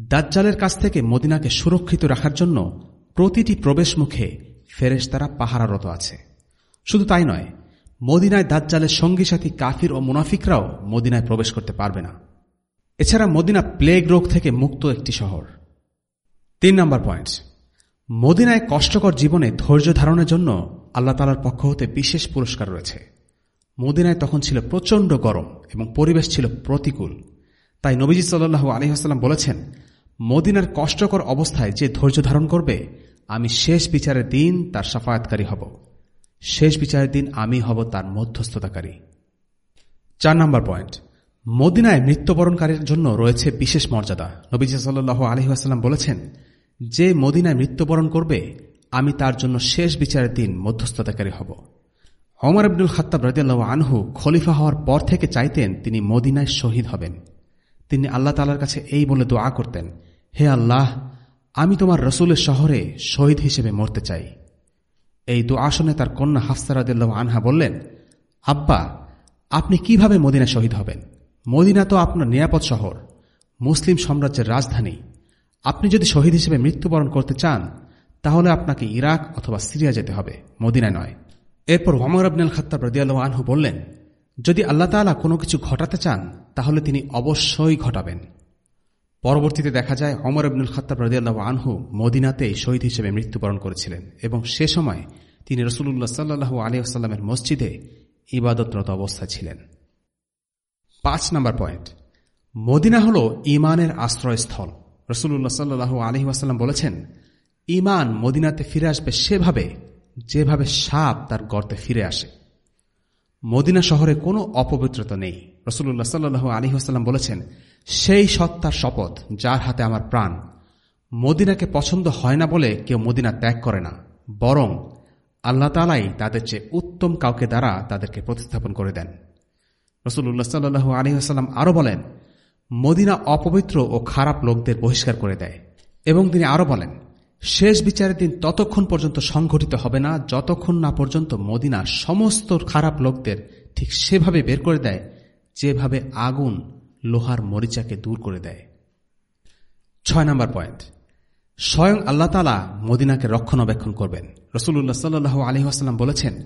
দাজ্জালের কাছ থেকে মদিনাকে সুরক্ষিত রাখার জন্য প্রতিটি প্রবেশ মুখে ফেরেশতারা পাহারারত আছে। শুধু তাই নয় মদিনায় দাজ্জালের সঙ্গী সাথী কাফির ও মুনাফিকরাও মদিনায় প্রবেশ করতে পারবে না। এছাড়া মদিনা প্লেগ রোগ থেকে মুক্ত একটি শহর। তিন নম্বর পয়েন্ট। মদিনায় কষ্টকর জীবনে ধৈর্য ধারণের জন্য আল্লাহ তালার পক্ষ হতে বিশেষ পুরস্কার রয়েছে। মদিনায় তখন ছিল প্রচণ্ড গরম এবং পরিবেশ ছিল প্রতিকূল। তাই নবীজি সাল্লু আলহিহাস্লাম বলেছেন, মদিনার কষ্টকর অবস্থায় যে ধৈর্য ধারণ করবে, আমি শেষ বিচারের দিন তার সাফায়াতকারী হব। শেষ বিচারের দিন আমি হব তার মধ্যস্থতাকারী। চার নম্বর পয়েন্ট। মদিনায় মৃত্যুবরণকারীর জন্য রয়েছে বিশেষ মর্যাদা। নবীজ সাল্লু আলহিহাস্লাম বলেছেন, যে মদিনায় মৃত্যুবরণ করবে, আমি তার জন্য শেষ বিচারের দিন মধ্যস্থতাকারী হব। অমর আব্দুল খাত্তাব রাজিয়াল্লাহ আনহু খলিফা হওয়ার পর থেকে চাইতেন তিনি মদিনায় শহীদ হবেন। তিনি আল্লাহ তালার কাছে এই বলে দোয়া করতেন, হে আল্লাহ, আমি তোমার রসুলের শহরে শহীদ হিসেবে মরতে চাই। এই দোয়া শুনে তার কন্যা হাফসারাদিল্লাহ আনহা বললেন, আব্বা, আপনি কীভাবে মদিনা শহীদ হবেন? মদিনা তো আপনার নিরাপদ শহর, মুসলিম সাম্রাজ্যের রাজধানী। আপনি যদি শহীদ হিসেবে মৃত্যুবরণ করতে চান, তাহলে আপনাকে ইরাক অথবা সিরিয়া যেতে হবে, মদিনায় নয়। এরপর ওমর আবনুল খাত্তাব রদিয়াল আনহু বললেন, যদি আল্লাহ তালা কোনো কিছু ঘটাতে চান, তাহলে তিনি অবশ্যই ঘটাবেন। পরবর্তীতে দেখা যায় অমর আবনুল খত্তাব রদিয়াল্লাহ আনহু মদিনাতে শহীদ হিসেবে মৃত্যুবরণ করেছিলেন এবং সে সময় তিনি রসুল্লাহ সাল্লু আলিয়াস্লামের মসজিদে ইবাদতরত অবস্থায় ছিলেন। পাঁচ নম্বর পয়েন্ট। মদিনা হল ইমানের আশ্রয়স্থল। রসুল্লাহ সাল্লু আলহি আসাল্লাম বলেছেন ইমান মদিনাতে ফিরে আসবে সেভাবে যেভাবে সাপ তার গর্তে ফিরে আসে। মদিনা শহরে কোনো অপবিত্রতা নেই। রসুল্লাহ সাল্লু আলী আসাল্লাম বলেছেন, সেই সত্তার শপথ, যার হাতে আমার প্রাণ, মদিনাকে পছন্দ হয় না বলে কেউ মদিনা ত্যাগ করে না, বরং আল্লাহ তালাই তাদের চেয়ে উত্তম কাউকে দ্বারা তাদেরকে প্রতিস্থাপন করে দেন। রসুল্লাহ সাল্লু আলী আসাল্লাম আরও বলেন, মদিনা অপবিত্র ও খারাপ লোকদের বহিষ্কার করে দেয়। এবং তিনি আরও বলেন, শেষ বিচারের দিন ততক্ষণ পর্যন্ত সংঘটিত হবে না, যতক্ষণ না পর্যন্ত মদিনা সমস্ত খারাপ লোকদের ঠিক সেভাবে বের করে দেয় যেভাবে আগুন লোহার মরিচাকে দূর করে দেয়। ছয় নম্বর পয়েন্ট। স্বয়ং আল্লাহ তালা মদিনাকে রক্ষণাবেক্ষণ করবেন। রসুল্লাহ সাল্লু আলহিহাস্লাম বলেছেন,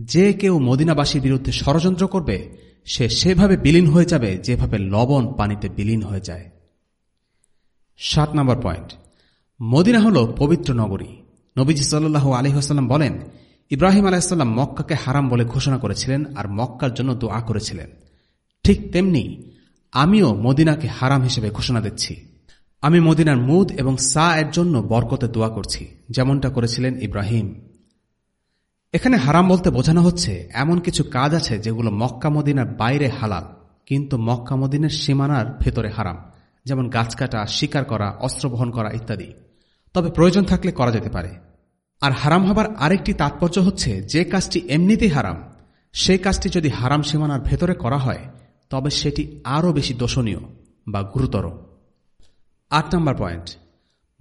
যে কেউ মদিনাবাসীর বিরুদ্ধে ষড়যন্ত্র করবে, সে সেভাবে বিলীন হয়ে যাবে যেভাবে লবণ পানিতে বিলীন হয়ে যায়। সাত নম্বর পয়েন্ট। মদিনা হল পবিত্র নগরী। নবীজি সাল্লু আলহিহাস্লাম বলেন, ইব্রাহিম আলাহিসাল্লাম মক্কাকে হারাম বলে ঘোষণা করেছিলেন আর মক্কার জন্য দোয়া করেছিলেন। ঠিক তেমনি আমিও মদিনাকে হারাম হিসেবে ঘোষণা দিচ্ছি। আমি মদিনার মুদ এবং সা এর জন্য বরকতে দোয়া করছি, যেমনটা করেছিলেন ইব্রাহিম। এখানে হারাম বলতে বোঝানো হচ্ছে, এমন কিছু কাজ আছে যেগুলো মক্কা মদিনার বাইরে হালাল, কিন্তু মক্কা মদিনের সীমানার ভেতরে হারাম, যেমন গাছ কাটা, শিকার করা, অস্ত্র বহন করা ইত্যাদি। তবে প্রয়োজন থাকলে করা যেতে পারে। আর হারাম হবার আরেকটি তাৎপর্য হচ্ছে, যে কাজটি এমনিতেই হারাম, সেই কাজটি যদি হারাম সীমানার ভেতরে করা হয় তবে সেটি আরও বেশি দোষণীয় বা গুরুতর। আট নম্বর পয়েন্ট।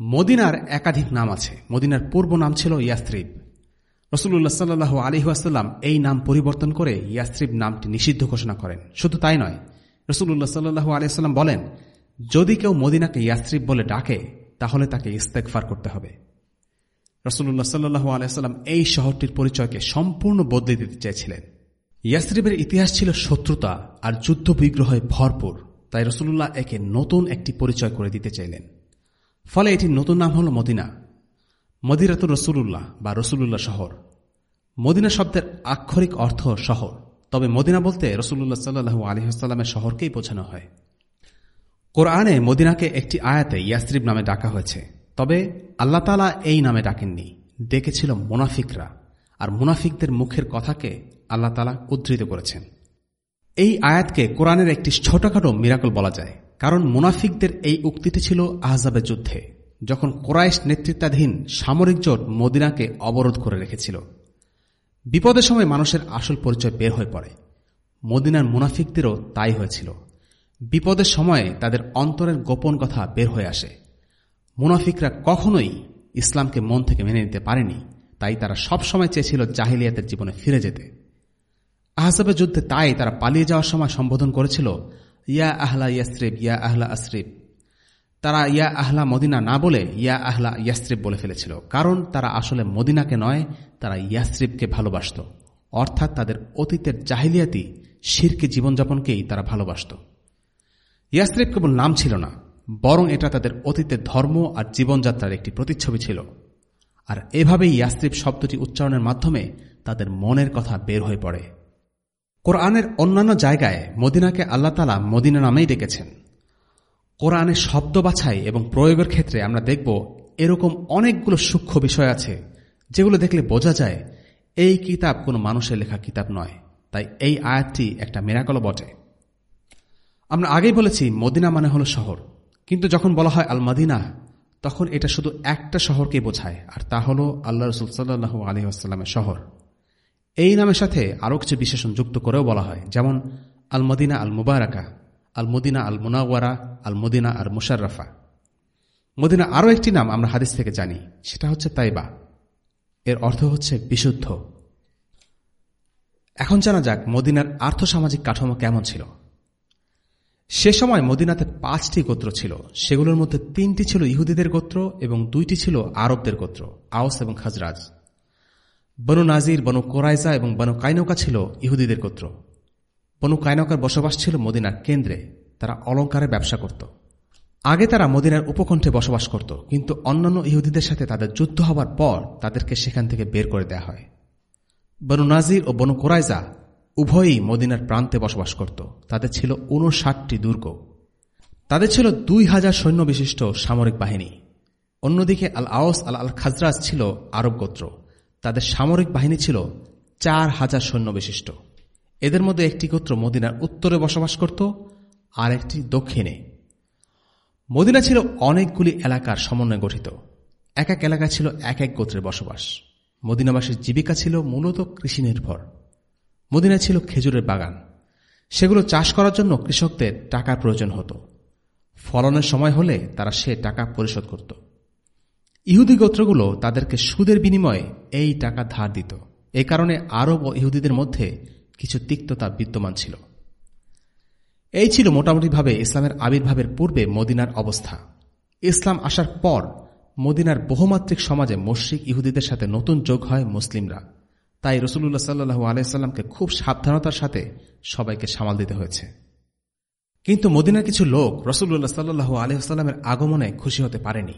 মদিনার একাধিক নাম আছে। মদিনার পূর্ব নাম ছিল ইয়াস্ত্রিব রসুল্লাহ সাল্লু আলহিহাস্লাম এই নাম পরিবর্তন করে ইয়াস্ত্রিব নামটি নিষিদ্ধ ঘোষণা করেন। শুধু তাই নয় রসুল্লাহ সাল্লু আলিয়াল্লাম বলেন, যদি কেউ মদিনাকে ইয়াস্ত্রিব বলে ডাকে, তাহলে তাকে ইস্তেকফার করতে হবে। রসুল্লাহ সাল্লু আলাইসাল্লাম এই শহরটির পরিচয়কে সম্পূর্ণ বদলে দিতে চেয়েছিলেন। ইয়াসরিবের ইতিহাস ছিল শত্রুতা আর যুদ্ধ বিগ্রহে ভরপুর, তাই রসুল্লাহ একে নতুন একটি পরিচয় করে দিতে চাইলেন। ফলে এটির নতুন নাম হল মদিনা। মদিরাতুর রসুল্লাহ বা রসুল্লাহ শহর। মদিনা শব্দের আক্ষরিক অর্থ শহর, তবে মদিনা বলতে রসুল্লাহ সাল্লু আলহিহাস্লামের শহরকেই বোঝানো হয়। কোরআনে মদিনাকে একটি আয়াতে ইয়াস্ত্রিব নামে ডাকা হয়েছে, তবে আল্লাহ তালা এই নামে ডাকেননি, ডেকেছিল মোনাফিকরা, আর মুনাফিকদের মুখের কথাকে আল্লাহ তালা উদ্ধৃত করেছেন। এই আয়াতকে কোরআনের একটি ছোটখাটো মিরাকল বলা যায়, কারণ মুনাফিকদের এই উক্তিটি ছিল আহজাবের যুদ্ধে, যখন কোরাইশ নেতৃত্বাধীন সামরিক জোট মদিনাকে অবরোধ করে রেখেছিল। বিপদের সময় মানুষের আসল পরিচয় বের হয়ে পড়ে। মদিনার মুনাফিকদেরও তাই হয়েছিল। বিপদের সময়ে তাদের অন্তরের গোপন কথা বের হয়ে আসে। মুনাফিকরা কখনোই ইসলামকে মন থেকে মেনে নিতে পারেনি, তাই তারা সবসময় চেয়েছিল জাহিলিয়াতের জীবনে ফিরে যেতে। আহসাবের যুদ্ধে তাই তারা পালিয়ে যাওয়ার সময় সম্বোধন করেছিল, ইয়া আহলা ইয়াস্ত্রিব ইয়া আহলা আসরিব। তারা ইয়া আহলা মদিনা না বলে ইয়া আহলা ইয়াস্ত্রিব বলে ফেলেছিল, কারণ তারা আসলে মদিনাকে নয়, তারা ইয়াস্ত্রিবকে ভালোবাসত। অর্থাৎ তাদের অতীতের জাহিলিয়াতি, শিরকে জীবনযাপনকেই তারা ভালোবাসত। ইয়াস্ত্রিব কেবল নাম ছিল না, বরং এটা তাদের অতীতের ধর্ম আর জীবনযাত্রার একটি প্রতিচ্ছবি ছিল। আর এভাবেই ইয়াস্ত্রিব শব্দটি উচ্চারণের মাধ্যমে তাদের মনের কথা বের হয়ে পড়ে। কোরআনের অন্যান্য জায়গায় মদিনাকে আল্লাহ তালা মদিনা নামেই ডেকেছেন। কোরআনের শব্দ বাছাই এবং প্রয়োগের ক্ষেত্রে আমরা দেখব এরকম অনেকগুলো সূক্ষ্ম বিষয় আছে, যেগুলো দেখলে বোঝা যায় এই কিতাব কোনো মানুষের লেখা কিতাব নয়, তাই এই আয়াতটি একটা মেরাকল বটে। আমরা আগেই বলেছি, মদিনা মানে হলো শহর। কিন্তু যখন বলা হয় আল মাদিনা তখন এটা শুধু একটা শহরকে বোঝায়, আর তা হল আল্লাহ রসুল সাল্লাহ আলী আসসালামের শহর। এই নামের সাথে আরও কিছু বিশেষণ যুক্ত করেও বলা হয়, যেমন Al Madina Al Mubaraka Al Madina Al Munawwara Al Madina আর মুশাররফা মদিনা আরও একটি নাম আমরা হাদিস থেকে জানি, সেটা হচ্ছে তাইবা। এর অর্থ হচ্ছে বিশুদ্ধ। এখন জানা যাক মদিনার আর্থসামাজিক কাঠামো কেমন ছিল। সে সময় মদিনাতে পাঁচটি গোত্র ছিল, সেগুলোর মধ্যে তিনটি ছিল ইহুদিদের গোত্র এবং দুইটি ছিল আরবদের গোত্র, আওস এবং খাজরাজ। বনু নাজির, বনু কোরাইজা এবং বনু কাইনৌকা ছিল ইহুদিদের গোত্র। বনু কাইনৌকার বসবাস ছিল মদিনার কেন্দ্রে। তারা অলঙ্কারে ব্যবসা করত। আগে তারা মদিনার উপকণ্ঠে বসবাস করত, কিন্তু অন্যান্য ইহুদিদের সাথে তাদের যুদ্ধ হবার পর তাদেরকে সেখান থেকে বের করে দেয়া হয়। বনু নাজির ও বনু কোরাইজা উভয়ই মদিনার প্রান্তে বসবাস করত। তাদের ছিল উনষাটটি দুর্গ। তাদের ছিল দুই হাজার সৈন্য বিশিষ্ট সামরিক বাহিনী। অন্যদিকে আল আওস আল আল খাজরাজ ছিল আরব গোত্র। তাদের সামরিক বাহিনী ছিল চার হাজার সৈন্য বিশিষ্ট। এদের মধ্যে একটি গোত্র মদিনার উত্তরে বসবাস করত আর একটি দক্ষিণে। মদিনা ছিল অনেকগুলি এলাকার সমন্বয়ে গঠিত। এক এক এলাকা ছিল এক এক গোত্রের বসবাস। মদিনাবাসীর জীবিকা ছিল মূলত কৃষি নির্ভর। মদিনায় ছিল খেজুরের বাগান। সেগুলো চাষ করার জন্য কৃষকদের টাকার প্রয়োজন হতো। ফলনের সময় হলে তারা সে টাকা পরিশোধ করত। ইহুদি গোত্রগুলো তাদেরকে সুদের বিনিময়ে এই টাকা ধার দিত। এ কারণে আরব ও ইহুদিদের মধ্যে কিছু তিক্ততা বিদ্যমান ছিল। এই ছিল মোটামুটিভাবে ইসলামের আবির্ভাবের পূর্বে মদিনার অবস্থা। ইসলাম আসার পর মদিনার বহুমাত্রিক সমাজে মস্রিক ইহুদিদের সাথে নতুন যোগ হয় মুসলিমরা। তাই রসুল্লাহ সাল্লু আলাইসাল্লামকে খুব সাবধানতার সাথে সবাইকে সামাল দিতে হয়েছে। কিন্তু মদিনার কিছু লোক রসুল্লাহ সাল্লু আলহামের আগমনে খুশি হতে পারেনি।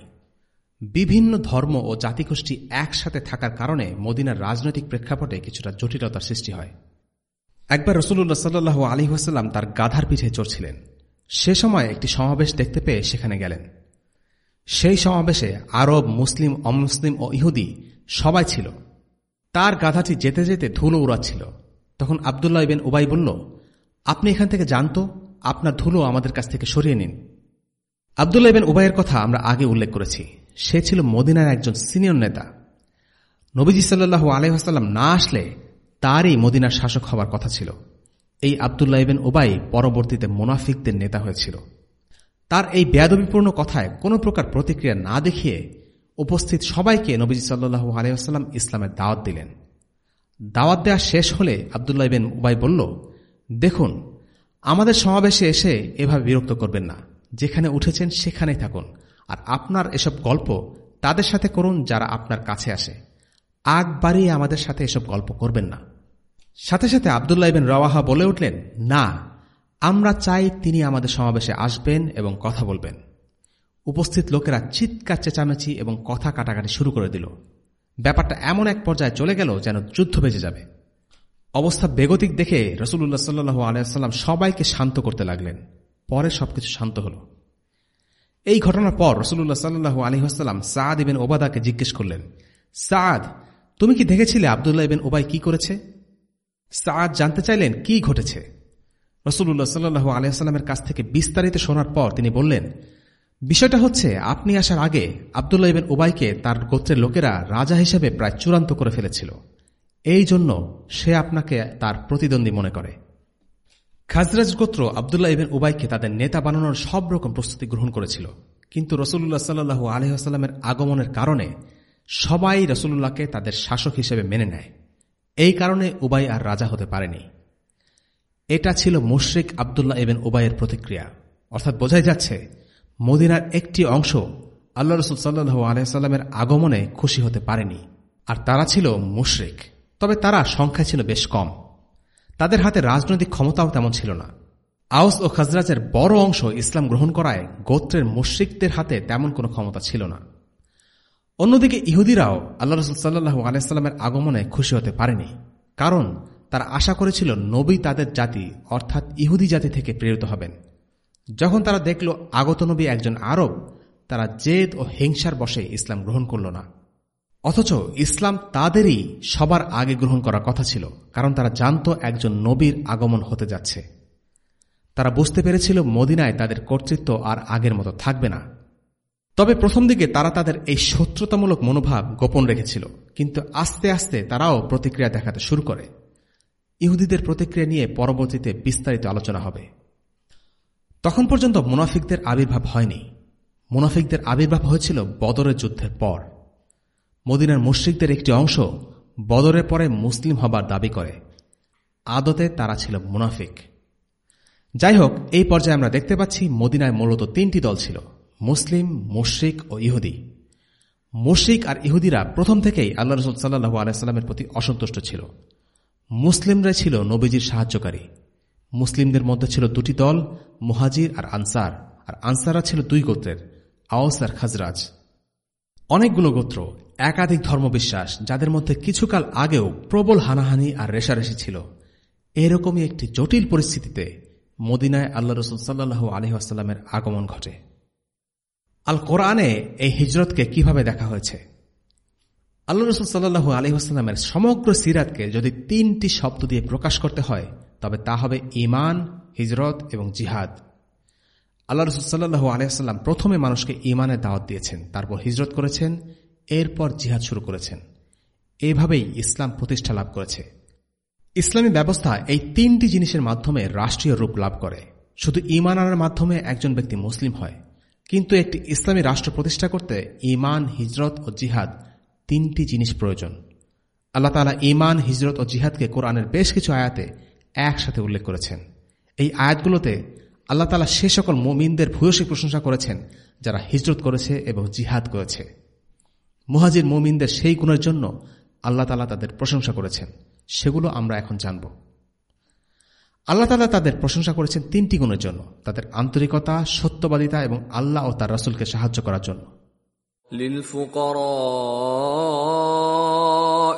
বিভিন্ন ধর্ম ও জাতিগোষ্ঠী একসাথে থাকার কারণে মদিনার রাজনৈতিক প্রেক্ষাপটে কিছুটা জটিলতার সৃষ্টি হয়। একবার রসুল্লাহ সাল্লু আলী হাসাল্লাম তার গাধার পিঠে চড়ছিলেন। সে সময় একটি সমাবেশ দেখতে পেয়ে সেখানে গেলেন। সেই সমাবেশে আরব, মুসলিম, অমুসলিম ও ইহুদি সবাই ছিল। তার গাধাটি যেতে যেতে ধুলো উড়াচ্ছিল। তখন আবদুল্লাহ ইবেন উবাই বলল, আপনি এখান থেকে জানতো আপনার ধুলো আমাদের কাছ থেকে সরিয়ে নিন। আবদুল্লাহ ইবেন উবাইয়ের কথা আমরা আগে উল্লেখ করেছি। সে ছিল মদিনার একজন সিনিয়র নেতা। নবীজি সাল্লু আলহাম না আসলে তারই মদিনার শাসক হবার কথা ছিল। এই আবদুল্লাহ ইবেন ওবাই পরবর্তীতে মোনাফিকদের নেতা হয়েছিল। তার এই বেয়াদবিপূর্ণ কথায় কোনো প্রকার প্রতিক্রিয়া না দেখিয়ে উপস্থিত সবাইকে নবীজি সাল্লু আলহাম ইসলামের দাওয়াত দিলেন। দাওয়াত দেওয়া শেষ হলে আবদুল্লাহ ইবেন উবাই বলল, দেখুন, আমাদের সমাবেশে এসে এভাবে বিরক্ত করবেন না। যেখানে উঠেছেন সেখানেই থাকুন। আর আপনার এসব গল্প তাদের সাথে করুন যারা আপনার কাছে আসে। আগ বাড়িয়ে আমাদের সাথে এসব গল্প করবেন না। সাথে সাথে আবদুল্লাহ ইবেন রওয়াহা বলে উঠলেন, না, আমরা চাই তিনি আমাদের সমাবেশে আসবেন এবং কথা বলবেন। উপস্থিত লোকেরা চিৎকার, চেঁচামেচি এবং কথা কাটাকাটি শুরু করে দিল। ব্যাপারটা এমন এক পর্যায়ে চলে গেল যেন যুদ্ধ বেজে যাবে। অবস্থা বেগতিক দেখে রসুল্লাহ সাল্লু আলিয়াল্লাম সবাইকে শান্ত করতে লাগলেন। পরে সবকিছু শান্ত হল। এই ঘটনার পর রসুল্লাহ সাল্লু আলহিহাস্লাম সাদ ইবেন ওবাদাকে জিজ্ঞেস করলেন সাদ তুমি কি দেখেছিলে আবদুল্লাহ ইবেন ওবাই কি করেছে? সাদ জানতে চাইলেন, কি ঘটেছে? রসুল্লাহ সাল্লু আলিয়াস্লামের কাছ থেকে বিস্তারিত শোনার পর তিনি বললেন, বিষয়টা হচ্ছে, আপনি আসার আগে আবদুল্লাহ ইবেন ওবাইকে তার গোত্রের লোকেরা রাজা হিসেবে প্রায় চূড়ান্ত করে ফেলেছিল। এই জন্য সে আপনাকে তার প্রতিদ্বন্দ্বী মনে করে। খাজরাজ গোত্র আবদুল্লাহ ইবেন উবাইকে তাদের নেতা বানানোর সব রকম প্রস্তুতি গ্রহণ করেছিল। কিন্তু রসুল্লাহ সাল্লু আলহামের আগমনের কারণে সবাই রসুল্লাহকে তাদের শাসক হিসেবে মেনে নেয়। এই কারণে উবাই আর রাজা হতে পারেনি। এটা ছিল মুশ্রিক আবদুল্লাহ ইবেন উবাইয়ের প্রতিক্রিয়া। অর্থাৎ বোঝাই যাচ্ছে, মদিনার একটি অংশ আল্লাহ রসুল সাল্লু আলহামের আগমনে খুশি হতে পারেনি, আর তারা ছিল মুশরিক। তবে তারা সংখ্যা ছিল বেশ কম। তাদের হাতে রাজনৈতিক ক্ষমতাও তেমন ছিল না। আউস ও খাজরাজের বড় অংশ ইসলাম গ্রহণ করায় গোত্রের মুশ্রিকদের হাতে তেমন কোনো ক্ষমতা ছিল না। অন্যদিকে ইহুদিরাও আল্লাহ রসুল সাল্লু আলাইস্লামের আগমনে খুশি হতে পারেনি, কারণ তারা আশা করেছিল নবী তাদের জাতি, অর্থাৎ ইহুদি জাতি থেকে প্রেরিত হবেন। যখন তারা দেখল আগত নবী একজন আরব, তারা জেদ ও হিংসার বসে ইসলাম গ্রহণ করল না। অথচ ইসলাম তাদেরই সবার আগে গ্রহণ করার কথা ছিল, কারণ তারা জানত একজন নবীর আগমন হতে যাচ্ছে। তারা বুঝতে পেরেছিল মদিনায় তাদের কর্তৃত্ব আর আগের মতো থাকবে না। তবে প্রথম দিকে তারা তাদের এই শত্রুতামূলক মনোভাব গোপন রেখেছিল, কিন্তু আস্তে আস্তে তারাও প্রতিক্রিয়া দেখাতে শুরু করে। ইহুদিদের প্রতিক্রিয়া নিয়ে পরবর্তীতে বিস্তারিত আলোচনা হবে। তখন পর্যন্ত মুনাফিকদের আবির্ভাব হয়নি। মুনাফিকদের আবির্ভাব হয়েছিল বদরের যুদ্ধের পর। মদিনার মুশ্রিকদের একটি অংশ বদরের পরে মুসলিম হবার দাবি করে। আদতে তারা ছিল মুনাফিক। যাই হোক এই পর্যায়ে আমরা দেখতে পাচ্ছি মদিনায় মূলত তিনটি দল ছিল, মুসলিম, মুশ্রিক ও ইহুদি। মুশ্রিক আর ইহুদিরা প্রথম থেকেই আল্লাহ রসুল সাল্লু আলাইস্লামের প্রতি অসন্তুষ্ট ছিল। মুসলিমরা ছিল নবীজির সাহায্যকারী। মুসলিমদের মধ্যে ছিল দুটি দল, মুহাজির আর আনসার। আর আনসাররা ছিল দুই গোত্রের, আওস আর খাজরাজ। অনেকগুলো গোত্র, একাধিক ধর্মবিশ্বাস, যাদের মধ্যে কিছুকাল আগেও প্রবল হানাহানি আর রেশারেশি ছিল। এরকমই একটি জটিল পরিস্থিতিতে মদিনায় আল্লাহ রসুল সাল্লাহ আলহিহাস্লামের আগমন ঘটে। আল কোরআনে এই হিজরতকে কীভাবে দেখা হয়েছে? আল্লাহ রসুল সাল্লাহু আলহিহাস্লামের সমগ্র সিরাতকে যদি তিনটি শব্দ দিয়ে প্রকাশ করতে হয়, তবে তা হবে ইমান হিজরত এবং জিহাদ। আল্লাহ রসুল সাল্লাহু আলহিহাস্লাম প্রথমে মানুষকে ইমানের দাওয়াত দিয়েছেন, তারপর হিজরত করেছেন, এরপর জিহাদ শুরু করেছেন। এভাবেই ইসলাম প্রতিষ্ঠা লাভ করেছে। ইসলামী ব্যবস্থা এই তিনটি জিনিসের মাধ্যমে রাষ্ট্রীয় রূপ লাভ করে। শুধু ইমান আনার মাধ্যমে একজন ব্যক্তি মুসলিম হয়, কিন্তু একটি ইসলামী রাষ্ট্র প্রতিষ্ঠা করতে ইমান হিজরত ও জিহাদ তিনটি জিনিস প্রয়োজন। আল্লাহ তালা ইমান হিজরত ও জিহাদকে কোরআনের বেশ কিছু আয়াতে একসাথে উল্লেখ করেছেন। এই আয়াতগুলোতে আল্লাহ তালা সে সকল মুমিনদের ভূয়সী প্রশংসা করেছেন যারা হিজরত করেছে এবং জিহাদ করেছে মুহাজির মুমিনদের সেই গুণের জন্য আল্লাহ তালা তাদের প্রশংসা করেছেন সেগুলো আমরা এখন জানব আল্লাহ তালা তাদের প্রশংসা করেছেন তিনটি গুণের জন্য তাদের আন্তরিকতা সত্যবাদিতা এবং আল্লাহ ও তার রসুলকে সাহায্য করার জন্য للفقراء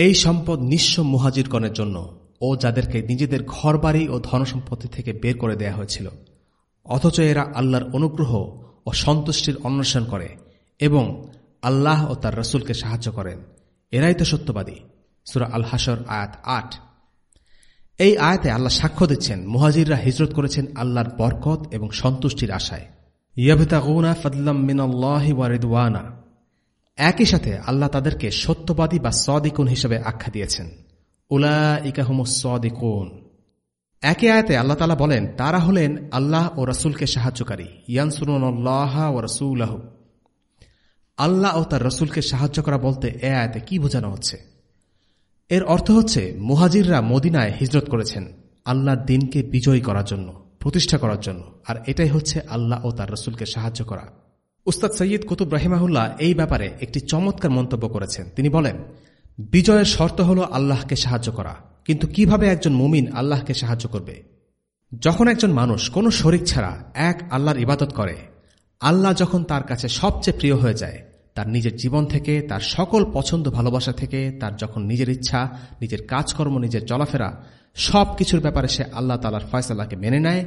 এই সম্পদ নিঃস্ব মুহাজিরগণের জন্য ও যাদেরকে নিজেদের ঘরবাড়ি ও ধনসম্পত্তি থেকে বের করে দেয়া হয়েছিল। অথচ এরা আল্লাহর অনুগ্রহ ও সন্তুষ্টির অন্বেষণ করে এবং আল্লাহ ও তার রসুলকে সাহায্য করেন। এরাই তো সত্যবাদী। সুরা আল হাসর আয়াত আট। এই আয়াতে আল্লাহ সাক্ষ্য দিচ্ছেন, মুহাজিররা হিজরত করেছেন আল্লাহর বরকত এবং সন্তুষ্টির আশায়। ইয়াবতাগুনা ফদলাম মিনাল্লাহি ওয়ারিদওয়ানা একই সাথে আল্লাহ তাদেরকে সত্যবাদী বা সদিকুন হিসেবে আখ্যা দিয়েছেন। উলা ইকাহুমুস সদিকুন। একে আয়াতে আল্লাহ তালা বলেন, তারা হলেন আল্লাহ ও রসুলকে সাহায্যকারী। ইয়ানসুল্লাহ ও রসুল্লাহ আল্লাহ ও তার রসুলকে সাহায্য করা বলতে এ আয়াতে কি বোঝানো হচ্ছে? এর অর্থ হচ্ছে, মুহাজিররা মদিনায় হিজরত করেছেন আল্লাহর দিনকে বিজয়ী করার জন্য, প্রতিষ্ঠা করার জন্য। আর এটাই হচ্ছে আল্লাহ ও তার রসুলকে সাহায্য করা। উস্তাদ সৈয়দ কুতুব রাহিমাহুল্লাহ এই ব্যাপারে একটি চমৎকার মন্তব্য করেছেন। তিনি বলেন, বিজয়ের শর্ত হল আল্লাহকে সাহায্য করা। কিন্তু কীভাবে একজন মুমিন আল্লাহকে সাহায্য করবে? যখন একজন মানুষ কোনো শরিক ছাড়া এক আল্লাহর ইবাদত করে, আল্লাহ যখন তার কাছে সবচেয়ে প্রিয় হয়ে যায়, তার নিজের জীবন থেকে, তার সকল পছন্দ ভালোবাসা থেকে, তার যখন নিজের ইচ্ছা, নিজের কাজকর্ম, নিজের চলাফেরা সব কিছুর ব্যাপারে সে আল্লাহ তালার ফয়সাল্লাহকে মেনে নেয়,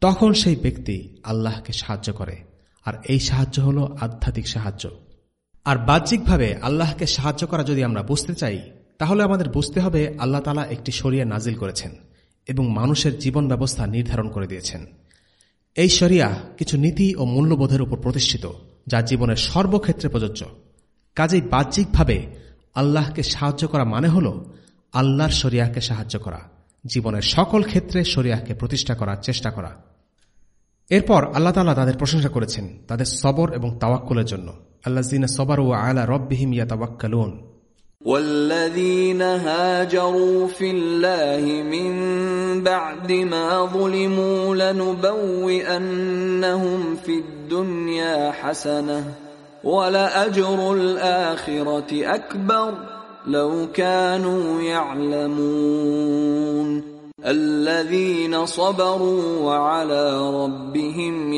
তখন সেই ব্যক্তি আল্লাহকে সাহায্য করে। আর এই সাহায্য হল আধ্যাত্মিক সাহায্য। আর বাহ্যিকভাবে আল্লাহকে সাহায্য করা যদি আমরা বুঝতে চাই, তাহলে আমাদের বুঝতে হবে আল্লাহ তালা একটি শরিয়া নাজিল করেছেন এবং মানুষের জীবন ব্যবস্থা নির্ধারণ করে দিয়েছেন। এই শরিয়া কিছু নীতি ও মূল্যবোধের উপর প্রতিষ্ঠিত, যা জীবনের সর্বক্ষেত্রে প্রযোজ্য। কাজেই বাহ্যিকভাবে আল্লাহকে সাহায্য করা মানে হল আল্লাহর শরিয়াকে সাহায্য করা, জীবনের সকল ক্ষেত্রে শরিয়াকে প্রতিষ্ঠা করার চেষ্টা করা। এরপর আল্লাহ তালা তাদের প্রশংসা করেছেন তাদের সবর এবং তাওয়াক্কুলের জন্য আল্লাহ সবর ও আলা রব্বিহিম ইয়া তাওয়াক্কালুন والذين هاجروا في الله من بعد ما ظلموا لنبوئنهم في الدنيا حسنه ولأجر الآخرة أكبر لو كانوا يعلمون الذين صبروا وعلى ربهم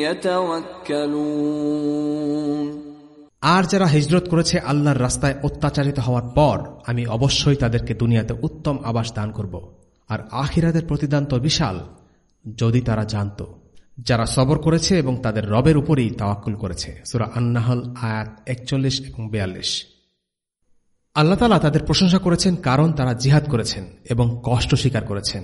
يتوكلون আর যারা হিজরত করেছে আল্লাহর রাস্তায় অত্যাচারিত হওয়ার পর আমি অবশ্যই তাদেরকে দুনিয়াতে উত্তম আবাস দান করব আর আখিরাদের প্রতিদান তো বিশাল যদি তারা জানত যারা সবর করেছে এবং তাদের রবের উপরই তাওয়াক্কুল করেছে সুরা আন্নাহল আয়াত একচল্লিশ এবং বিয়াল্লিশ আল্লাহ তালা তাদের প্রশংসা করেছেন কারণ তারা জিহাদ করেছেন এবং কষ্ট স্বীকার করেছেন